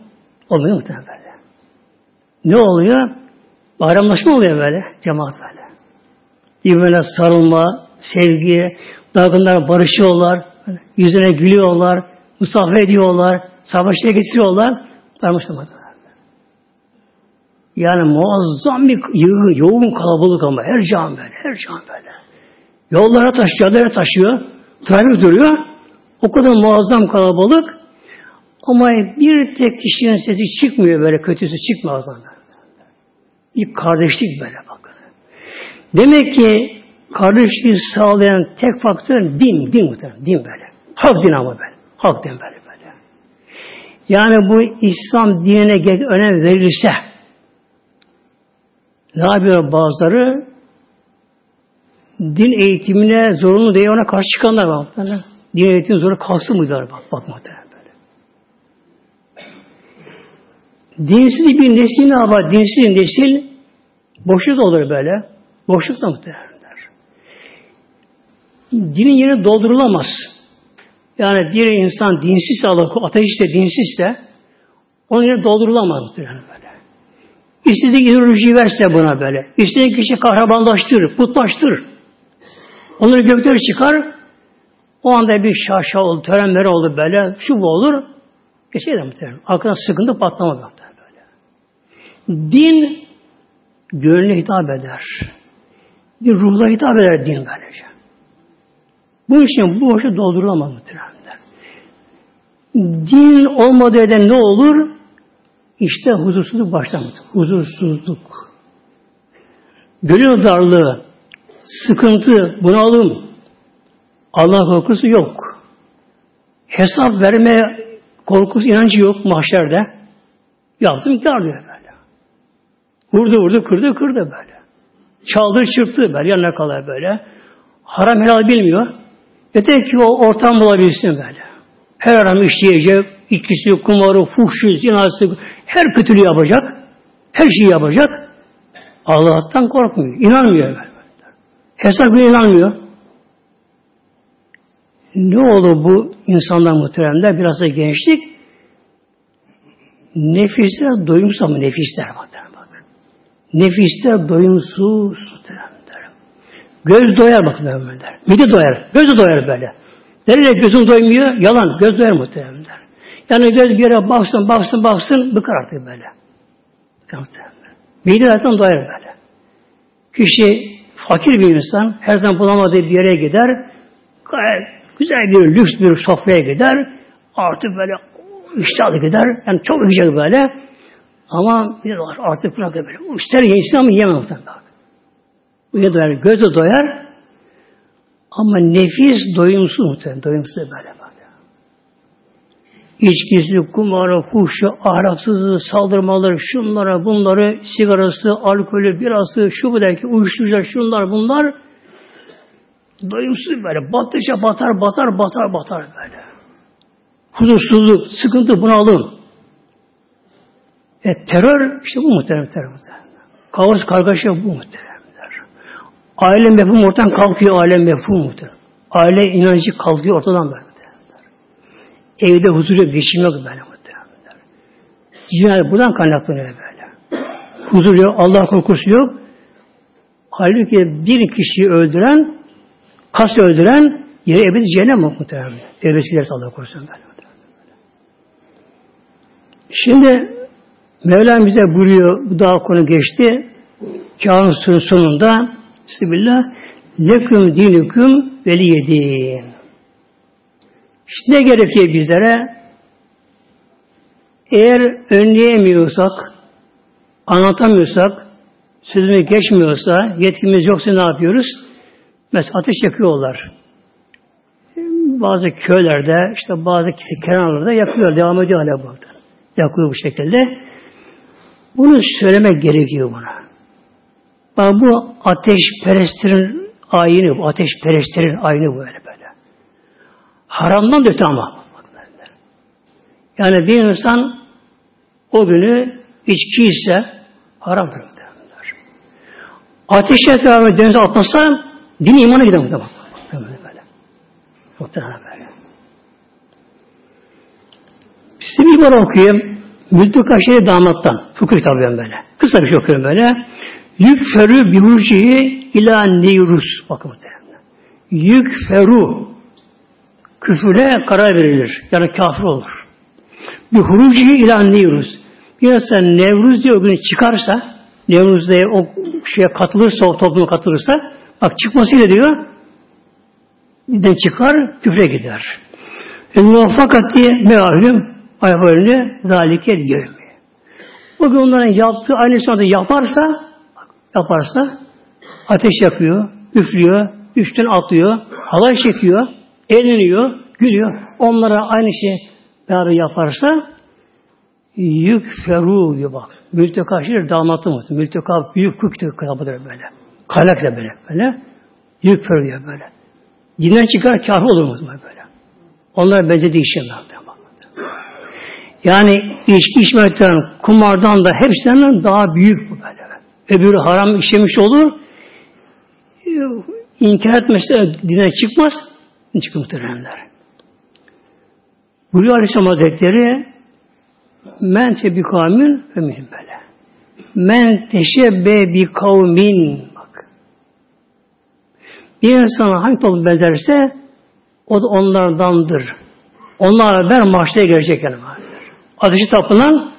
Olmuyor mu böyle? Ne oluyor? Bayramlaşma oluyor böyle. Cemaat böyle. Birbirine sarılma, sevgi, dargınlar barışıyorlar, yüzüne gülüyorlar, misafir ediyorlar, savaşa getiriyorlar. Bayramlaşma yani muazzam bir yığın, yoğun kalabalık ama her can böyle, her can böyle. Yollara yerlere taşıyor. Trafik duruyor. O kadar muazzam kalabalık. Ama bir tek kişinin sesi çıkmıyor böyle, kötüsü çıkmıyor ağzından. Bir kardeşlik böyle bakın. Demek ki kardeşliği sağlayan tek faktör din, din muhtemelen, din böyle. Halk din ama böyle. Halk din böyle böyle. Yani bu İslam dinine önem verirse, ne yapıyor bazıları? Din eğitimine zorunlu değil ona karşı çıkanlar var. Yani din eğitimi zorunlu kalsın mı diyorlar bak, bak muhtemelen böyle. Dinsiz bir nesil ne yapar? Dinsiz nesil boşluk olur böyle. Boşluk da muhtemelen. Dinin yeri doldurulamaz. Yani bir insan dinsizse, ateistse, dinsizse onun yeri doldurulamaz böyle. İstediği ideolojiyi verse buna böyle. İstediği kişi kahramanlaştır, putlaştır. Onları gökleri çıkar. O anda bir şaşa oldu, törenler oldu böyle. Şu bu olur. Geçer de muhtemelen. Aklına sıkıntı patlamaz böyle. Din gönlüne hitap eder. Bir ruhla hitap eder din böylece. Bu için bu boşu doldurulamaz muhtemelen. Din olmadığı eden ne olur? İşte huzursuzluk başlamış. Huzursuzluk. Gönül darlığı, sıkıntı, bunalım, Allah korkusu yok. Hesap verme korkusu, inancı yok mahşerde. Yaptım kar diyor böyle. Vurdu vurdu, kırdı kırdı böyle. Çaldı çırptı böyle, yanına kadar böyle. Haram helal bilmiyor. Yeter ki o ortam bulabilsin böyle. Her haram işleyecek, İkisi kumarı, fuhşu, zinası, her kötülüğü yapacak. Her şeyi yapacak. Allah'tan korkmuyor. İnanmıyor. Hesap bile inanmıyor. Ne oldu bu insanlar muhteremler? Biraz da gençlik. Nefisler doyumsuz ama nefisler muhterem bak. Nefisler doyumsuz muhteremler. Göz doyar bakın muhteremler. Mide doyar. Gözü doyar böyle. Nereye gözün doymuyor? Yalan. Göz doyar muhteremler. Yani göz bir yere baksın, baksın, baksın, bıkar artık böyle. Mide zaten doyar böyle. Kişi fakir bir insan, her zaman bulamadığı bir yere gider, gayet güzel bir lüks bir sofraya gider, artık böyle iştahlı gider, yani çok yiyecek böyle, ama bir de var, artık bırak böyle, ister yesin ama yiyemem muhtemelen. Bu ya doyar, gözü doyar, ama nefis doyumsuz muhtemelen, doyumsuz böyle böyle. İçkisi, kumarı, fuhşu, ahlaksızlığı, saldırmaları, şunlara, bunları, sigarası, alkolü, birası, şu bu derken uyuşturucular, şunlar, bunlar doyumsuz böyle. Battıkça batar, batar, batar, batar böyle. Huzursuzluk, sıkıntı, bunalım. E terör, işte bu muhterem terör. Kaos, kargaşa bu muhteremler. Aile mefhum ortadan kalkıyor, aile mefhum. Aile inancı kalkıyor ortadan böyle. Evde huzurlu geçim yok böyle muhtemelen. Cinayet buradan kaynaklanıyor böyle. Huzur yok, Allah korkusu yok. Halbuki bir kişiyi öldüren, kas öldüren yere ebedi cehennem muhtemelen. Devletçiler Allah korusun böyle. Şimdi Mevlam bize buyuruyor, bu daha konu geçti. Kâhın sonunda Bismillah Leküm dinüküm veliyedin. İşte ne gerekiyor bizlere? Eğer önleyemiyorsak, anlatamıyorsak, sözümü geçmiyorsa, yetkimiz yoksa ne yapıyoruz? Mesela ateş yakıyorlar. Bazı köylerde, işte bazı kenarlarda yakıyor, devam ediyor hala burada. Yakıyor bu şekilde. Bunu söylemek gerekiyor buna. Bak bu ateşperestlerin ayini, bu ateşperestlerin ayini böyle böyle. Haramdan da öte ama. Yani bir insan o günü içki ise haramdır. Ateşe etrafı denize atmasa din imana gider muhtemelen. Böyle. Muhtemelen böyle. Size bir var okuyayım. Mültük Aşeri damattan. Fıkıh kitabı ben böyle. Kısa bir şey okuyorum böyle. Yükferü bihurcihi ila neyrus. Bakın. Yükferu küfürle karar verilir. Yani kafir olur. İlan Nevruz. Bir insan Nevruz diye o gün çıkarsa, Nevruz diye o şeye katılırsa, o topluma katılırsa, bak çıkmasıyla diyor, ne çıkar, küfre gider. E, muvaffakat diye mealüm ayaklarını zalike diyor. O gün onların yaptığı aynı zamanda yaparsa, yaparsa ateş yakıyor, üflüyor, üstten atlıyor, halay çekiyor, eğleniyor, gülüyor. Onlara aynı şey beraber yaparsa yük feru diyor bak. Mülteka şiir damatı mı? Mülteka büyük kük kitabıdır böyle. Kaylak da böyle. böyle. Yük feru diyor böyle. Dinden çıkar kafir olur mu böyle. Onlar bence değişirler. Yani içki içmekten, kumardan da hepsinden daha büyük bu böyle. Öbürü haram işlemiş olur. İnkar etmesi dine çıkmaz. Çıkın muhteremler. Buyuruyor Aleyhisselam Hazretleri men bi kavmin ve mühim böyle. Men teşebbe bi kavmin bak. Bir insana hangi toplum benzerse o da onlardandır. Onlar ben maçta gelecek yani. Ateşi tapınan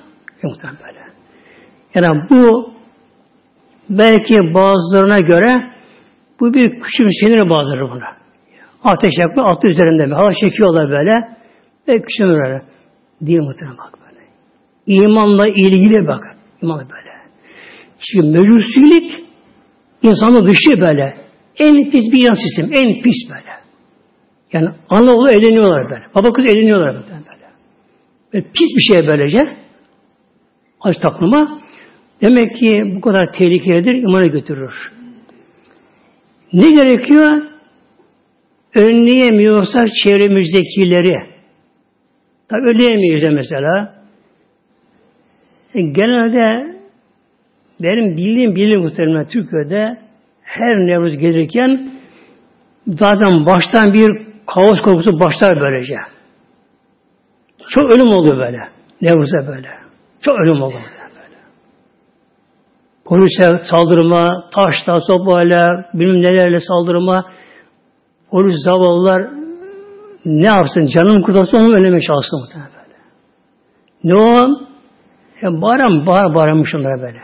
muhtemelen böyle. Yani bu belki bazılarına göre bu bir küçümsenir bazıları buna. Ateş yakma atı üzerinde mi? Hava çekiyorlar böyle. Ve küçümürler. Değil muhtemelen bak böyle. İmanla ilgili bak. İmanla böyle. Çünkü mecusilik insanı dışı böyle. En pis bir yan sistem. En pis böyle. Yani ana oğlu eğleniyorlar böyle. Baba kız eğleniyorlar böyle. böyle pis bir şey böylece. Aç taklıma. Demek ki bu kadar tehlikelidir, imana götürür. Ne gerekiyor? önleyemiyorsak çevremizdekileri tabi önleyemeyiz de mesela e, genelde benim bildiğim bildiğim muhtemelen Türkiye'de her Nevruz gelirken zaten baştan bir kaos korkusu başlar böylece. Çok ölüm oldu böyle. Nevruz'a böyle. Çok ölüm oldu böyle. Polise saldırma, taşla, sopayla, bilmem nelerle saldırma, Polis zavallılar ne yapsın? Canım kurtarsa onu ölmeye çalışsın muhtemelen böyle. Ne o? Ya bağıran, bağır, bağırmış onlara böyle.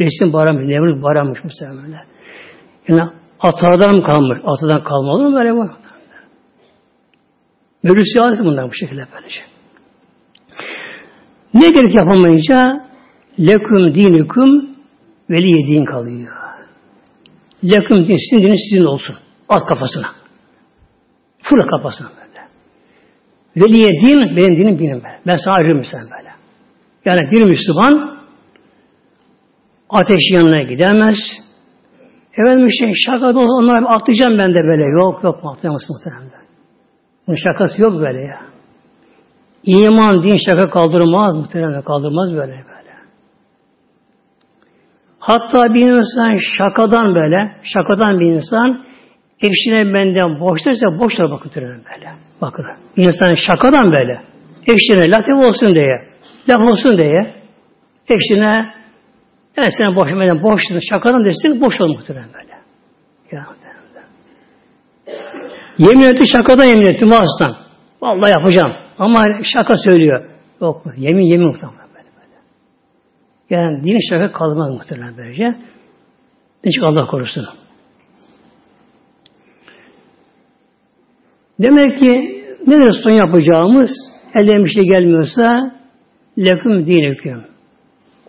Resim bağırmış, Nevruz bağırmış muhtemelen böyle. Yani atadan mı kalmış? Atadan kalmalı mı böyle bu? Böyle siyaset bunlar bu şekilde böylece. Ne gerek yapamayınca lekum dinukum veli din kalıyor. Lekum din, sizin dinin sizin olsun. Alt kafasına. Fırla kafasına böyle. Veliye din, benim dinim dinim ben. Ben sana ayrıyım sen böyle. Yani bir Müslüman ateş yanına gidemez. Efendim işte şaka da onlara atlayacağım ben de böyle. Yok yok atlayamaz muhtemelen. Bunun şakası yok böyle ya. İman, din şaka kaldırmaz muhtemelen. Kaldırmaz böyle böyle. Hatta bir insan şakadan böyle, şakadan bir insan eşine benden borçlarsa borçlar bakın böyle. Bakın. İnsan şakadan böyle. Eşine latif olsun diye, laf olsun diye, eşine ben sana boş vermeden boş şakadan desin boş ol muhtemelen böyle. Yemin etti şakadan yemin etti aslan. Vallahi yapacağım. Ama şaka söylüyor. Yok yemin yemin muhtemelen. Yani din şaka kalmaz muhtemelen böylece. Hiç Allah korusun. Demek ki nedir son yapacağımız? Elden bir şey gelmiyorsa leküm dineküm.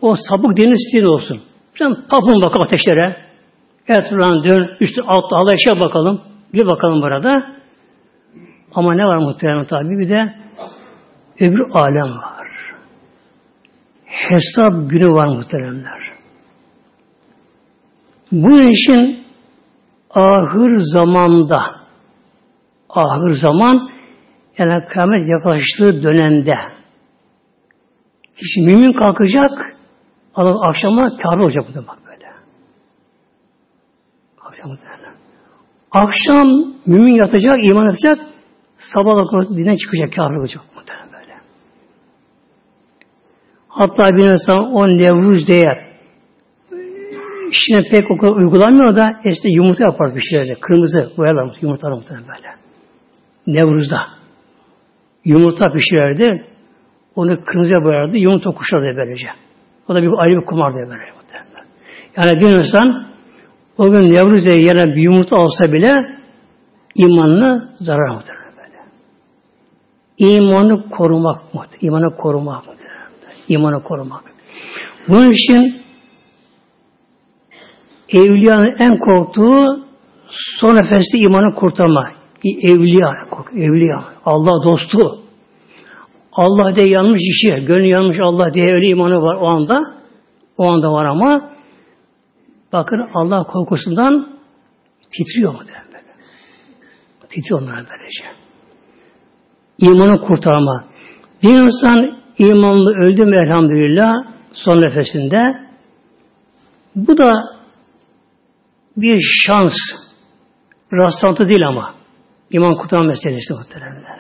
O sapık dini sizin olsun. Sen tapın bakın ateşlere. Etrafından dön, üstü altta halı bakalım. Bir bakalım burada. Ama ne var muhtemelen tabi bir de öbür alem var. Hesap günü var muhteremler. Bunun için ahır zamanda ahır zaman yani kıyamet yaklaştığı dönemde kişi mümin kalkacak adam akşama kâr olacak bu da bak böyle. Akşam. Akşam mümin yatacak, iman edecek, sabah dinden çıkacak, kâr olacak muhtemelen böyle. Hatta insan o Nevruz diye Şimdi pek o kadar uygulanmıyor da işte yumurta yapar bir şeylerle. Kırmızı boyalar yumurta muhtemelen böyle. Nevruz'da. Yumurta pişirirdi. Onu kırmızıya boyardı. Yumurta kuşardı böylece. O da bir ayrı bir kumardı böyle. Yani bir insan o gün Nevruz'da yenen bir yumurta olsa bile imanını zarar muhtemelen böyle. İmanı korumak muhtemelen. İmanı korumak muhtemelen. İmanı korumak. Bunun için evliyanın en korktuğu son nefeste imanı kurtarma. Evliya, evliya, Allah dostu. Allah diye yanmış işi, gönlü yanmış Allah diye öyle imanı var o anda. O anda var ama bakın Allah korkusundan titriyor mu böyle. Titriyor onlar böylece. İmanı kurtarma. Bir insan imanlı öldü mü elhamdülillah son nefesinde bu da bir şans rastlantı değil ama iman kurtarma meselesi muhteremler.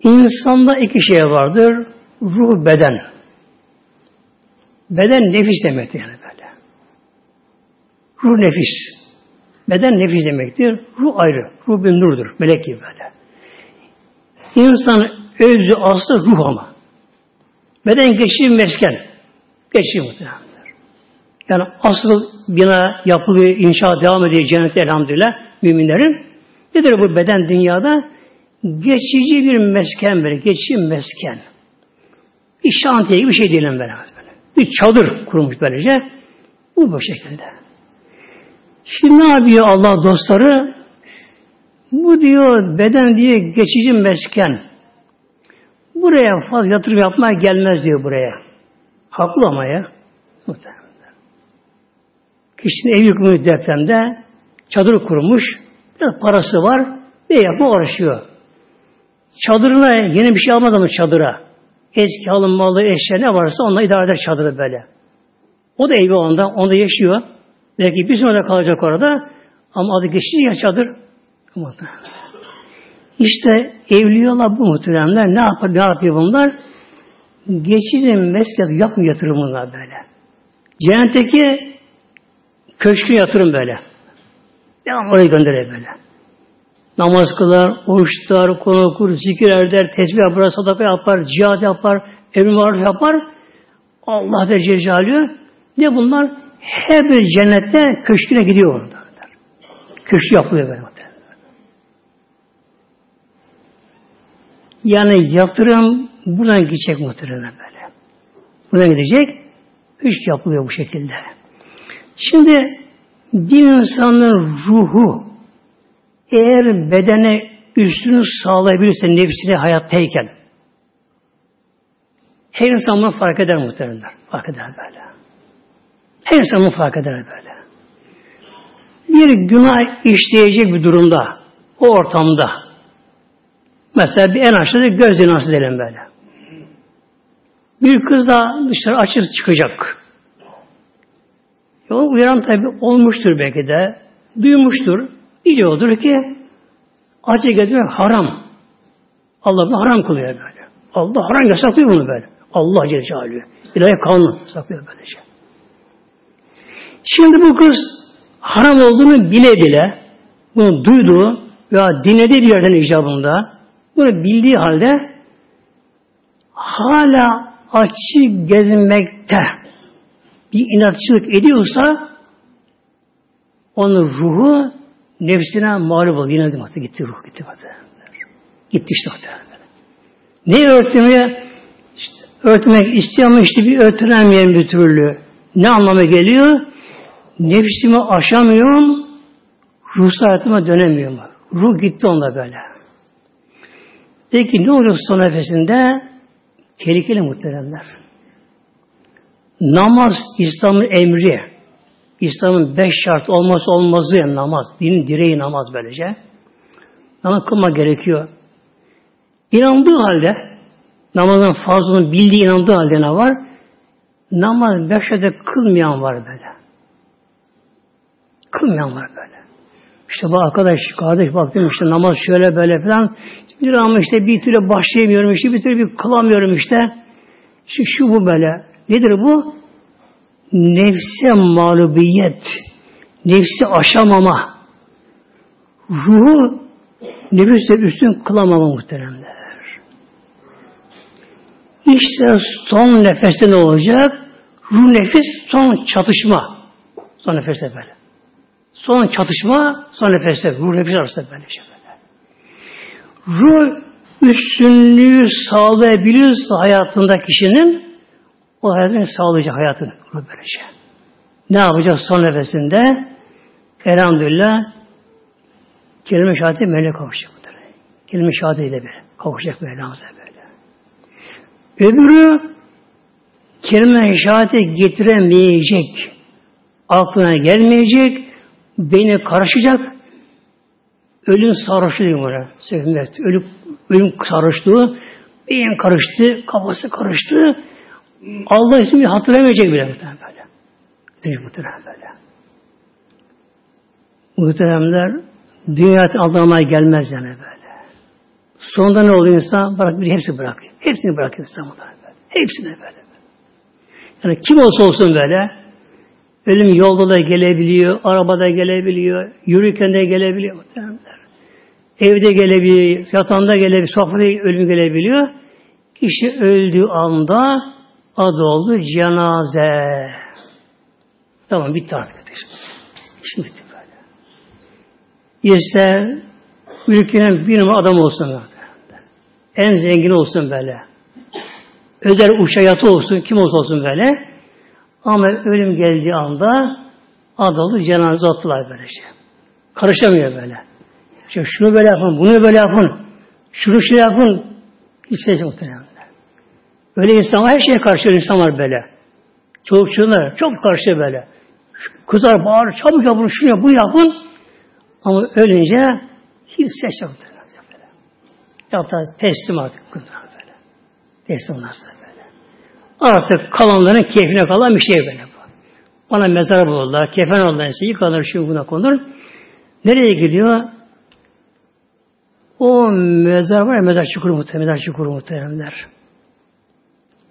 İnsanda iki şey vardır. Ruh, beden. Beden nefis demektir yani böyle. Ruh nefis. Beden nefis demektir. Ruh ayrı. Ruh bir nurdur. Melek gibi böyle. İnsan özü aslı ruh ama. Beden geçici mesken. Geçici muhtemelen. Yani asıl bina yapılıyor, inşaat devam ediyor cennette elhamdülillah müminlerin. Nedir bu beden dünyada? Geçici bir mesken böyle, geçici mesken. Bir şantiye gibi bir şey diyelim böyle. Bir çadır kurmuş böylece. Bu bu şekilde. Şimdi ne yapıyor Allah dostları? Bu diyor beden diye geçici mesken. Buraya fazla yatırım yapmaya gelmez diyor buraya. Haklı ama ya. Kişinin evi yıkılmış depremde çadır kurmuş. Biraz parası var. Ne yapma uğraşıyor. Çadırına yeni bir şey almaz ama çadıra. Eski alın malı, eşya ne varsa onunla idare eder çadırı böyle. O da evi onda, onda yaşıyor. Belki bir sene kalacak orada. Ama adı geçti ya çadır. İşte evliyalar bu muhteremler. Ne yapar, ne yapıyor bunlar? Geçici mescid yapmıyor yatırım bunlar böyle. Cennetteki köşkü yatırım böyle. Devam oraya gönderiyor böyle. Namaz kılar, oruç tutar, konu okur, zikir eder, tesbih yapar, sadaka yapar, cihad yapar, emri maruf yapar. Allah der Cecalü. Ne bunlar? Her bir cennette köşküne gidiyor orada. Köşkü yapılıyor böyle. Yani yatırım buradan gidecek muhtemelen böyle. Buradan gidecek. Üç yapılıyor bu şekilde. Şimdi bir insanın ruhu eğer bedene üstünü sağlayabilirse nefsine hayattayken her insan bunu fark eder muhtemelen. Fark eder böyle. Her insan bunu fark eder böyle. Bir günah işleyecek bir durumda, o ortamda, mesela bir en aşağıda göz zinası diyelim böyle. Bir kız da dışarı açık çıkacak. O uyaran tabi olmuştur belki de, duymuştur, biliyordur ki acı getirmek haram. Allah bunu haram kılıyor böyle. Allah haram yasaklıyor bunu böyle. Allah Celle Celaluhu. İlahi kanun saklıyor böylece. Şimdi bu kız haram olduğunu bile bile bunu duydu veya dinlediği bir yerden icabında bunu bildiği halde hala açık gezinmekte bir inatçılık ediyorsa onun ruhu nefsine mağlup oldu. Yine de gitti ruh gitti. Gitti işte muhtemelen. Ne örtmeye işte örtmek istiyor ama işte bir örtülemeyen bir türlü. Ne anlama geliyor? Nefsimi aşamıyorum, ruhsal hayatıma dönemiyorum. Ruh gitti onda böyle. Peki ne oluyor son nefesinde? Tehlikeli muhteremler. Namaz İslam'ın emri. İslam'ın beş şart olması olmazı namaz. Dinin direği namaz böylece. Namaz kılma gerekiyor. İnandığı halde namazın fazlını bildiği inandığı halde ne var? Namaz beş kılmayan var böyle. Kılmayan var böyle. İşte bu arkadaş, kardeş baktım işte namaz şöyle böyle falan. Bir ama işte bir türlü başlayamıyorum işte bir türlü bir kılamıyorum işte. İşte şu bu böyle. Nedir bu? Nefse mağlubiyet. Nefsi aşamama. Ruhu nefisle üstün kılamama muhteremler. İşte son nefeste ne olacak? Ruh nefis son çatışma. Son nefeste böyle. Son çatışma, son nefeste. Ruh nefis arasında böyle şey böyle. Ruh üstünlüğü sağlayabiliyorsa hayatında kişinin o hayatını sağlayacak hayatını. Ruh böylece. Şey. Ne yapacak son nefesinde? Elhamdülillah kelime şehadeti melek kavuşacak. Kelime şehadetiyle bir kavuşacak böyle böyle. Öbürü kelime şehadeti getiremeyecek. Aklına gelmeyecek beyne karışacak. Ölüm sarhoşluğu diyor buna. Sevmet. Ölüm, ölüm sarhoşluğu. Beyin karıştı, kafası karıştı. Allah ismini hatırlamayacak bile muhtemelen böyle. Muhtemelen, muhtemelen böyle. Muhteremler dünyatın aldırmaya gelmez yani böyle. Sonunda ne oluyor insan? Bırak bir hepsi bırakıyor. Hepsini bırakıyor insan bunlar böyle. Hepsini böyle. Yani kim olsa olsun böyle Ölüm yolda da gelebiliyor, arabada gelebiliyor, yürürken de gelebiliyor. Evde gelebiliyor, yatağında gelebiliyor, sofrada ölüm gelebiliyor. Kişi öldüğü anda adı oldu cenaze. Tamam bitti artık. Şimdi bitti böyle. İster ülkenin bir numara adam olsun. En zengin olsun böyle. Özel uçak yatı olsun, kim olsa olsun böyle. Ama ölüm geldiği anda adalı cenaze attılar böyle şey. Karışamıyor böyle. İşte şunu böyle yapın, bunu böyle yapın, şunu şey yapın. Hiç şey yok Öyle insan her şeye karşı insan var böyle. Çocukçular çok karşı böyle. Kızar bağır, çabuk yapın, şunu yapın, bunu yapın. Ama ölünce hiç ses yok. Yaptılar teslim artık. Böyle. Teslim nasıl? Artık kalanların keyfine kalan bir şey böyle bu. Bana mezar bulurlar, kefen olurlar, yıkanır, şu buna konur. Nereye gidiyor? O mezar var ya, mezar çukuru muhtemelen, mezar çukuru muhtemelenler.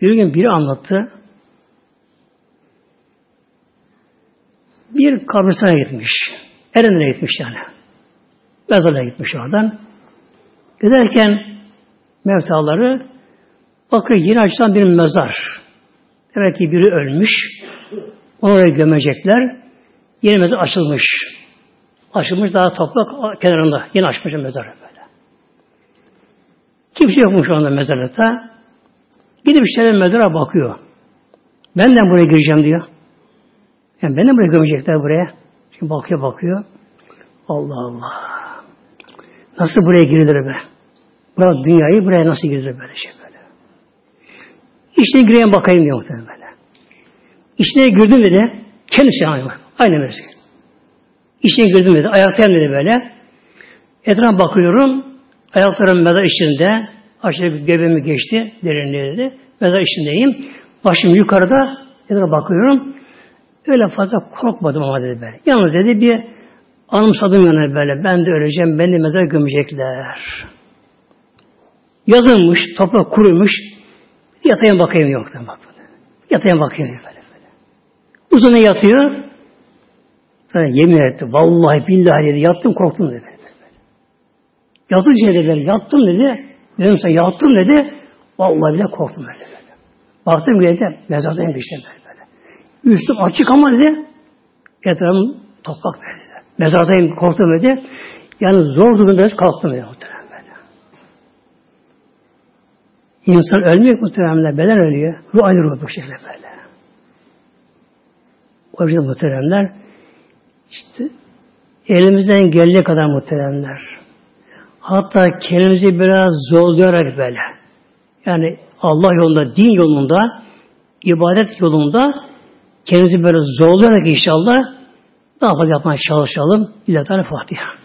Bir gün biri anlattı. Bir kabristana gitmiş. Erenlere gitmiş yani. Mezarlığa gitmiş oradan. Giderken mevtaları bakıyor yine açılan bir mezar. Demek ki biri ölmüş. Onu oraya gömecekler. Yeni mezar açılmış. Açılmış daha toprak kenarında. Yeni açmış mezar böyle. Kimse yokmuş şu anda mezarlıkta. Gidip işte mezara bakıyor. Ben de buraya gireceğim diyor. Yani beni buraya gömecekler buraya. Şimdi bakıyor bakıyor. Allah Allah. Nasıl buraya girilir be? Buraya dünyayı buraya nasıl girilir böyle şey böyle. İçine gireyim bakayım diyor muhtemelen böyle. İçine girdim dedi. Kendisi aynı. Aynı mesela. İçine girdim dedi. Ayaktayım dedi böyle. Etrafına bakıyorum. Ayaklarım mezar içinde. Aşağı bir göbeğimi geçti. Derinliğe dedi. Mezar içindeyim. Başım yukarıda. Etrafa bakıyorum. Öyle fazla korkmadım ama dedi böyle. Yalnız dedi bir anımsadım yani böyle. Ben de öleceğim. Beni mezar gömecekler. Yazılmış. Toprak kuruymuş. Yatayım bakayım yoktu. Bak. Yatayım bakayım böyle böyle. Uzun yatıyor. Sonra yemin etti. Vallahi billahi dedi. Yattım korktum dedi. Yatınca dedi yattım dedi. Dedim sen yattın dedi. Vallahi bile korktum dedi. Böyle. Baktım geldi mezardayım işte böyle böyle. Üstüm açık ama dedi. Etrafım toprak böyle dedi. Mezardayım korktum dedi. Yani zor durumda biraz kalktım dedi. Muhtemelen böyle. İnsan ölmüyor muhtemelen. Beden ölüyor. Ruh aynı ruh bu şekilde böyle. O yüzden muhteremler işte elimizden geldiği kadar muhteremler. Hatta kendimizi biraz zorlayarak böyle. Yani Allah yolunda, din yolunda, ibadet yolunda kendimizi böyle zorlayarak inşallah daha fazla yapmaya çalışalım. İlahi Fatiha.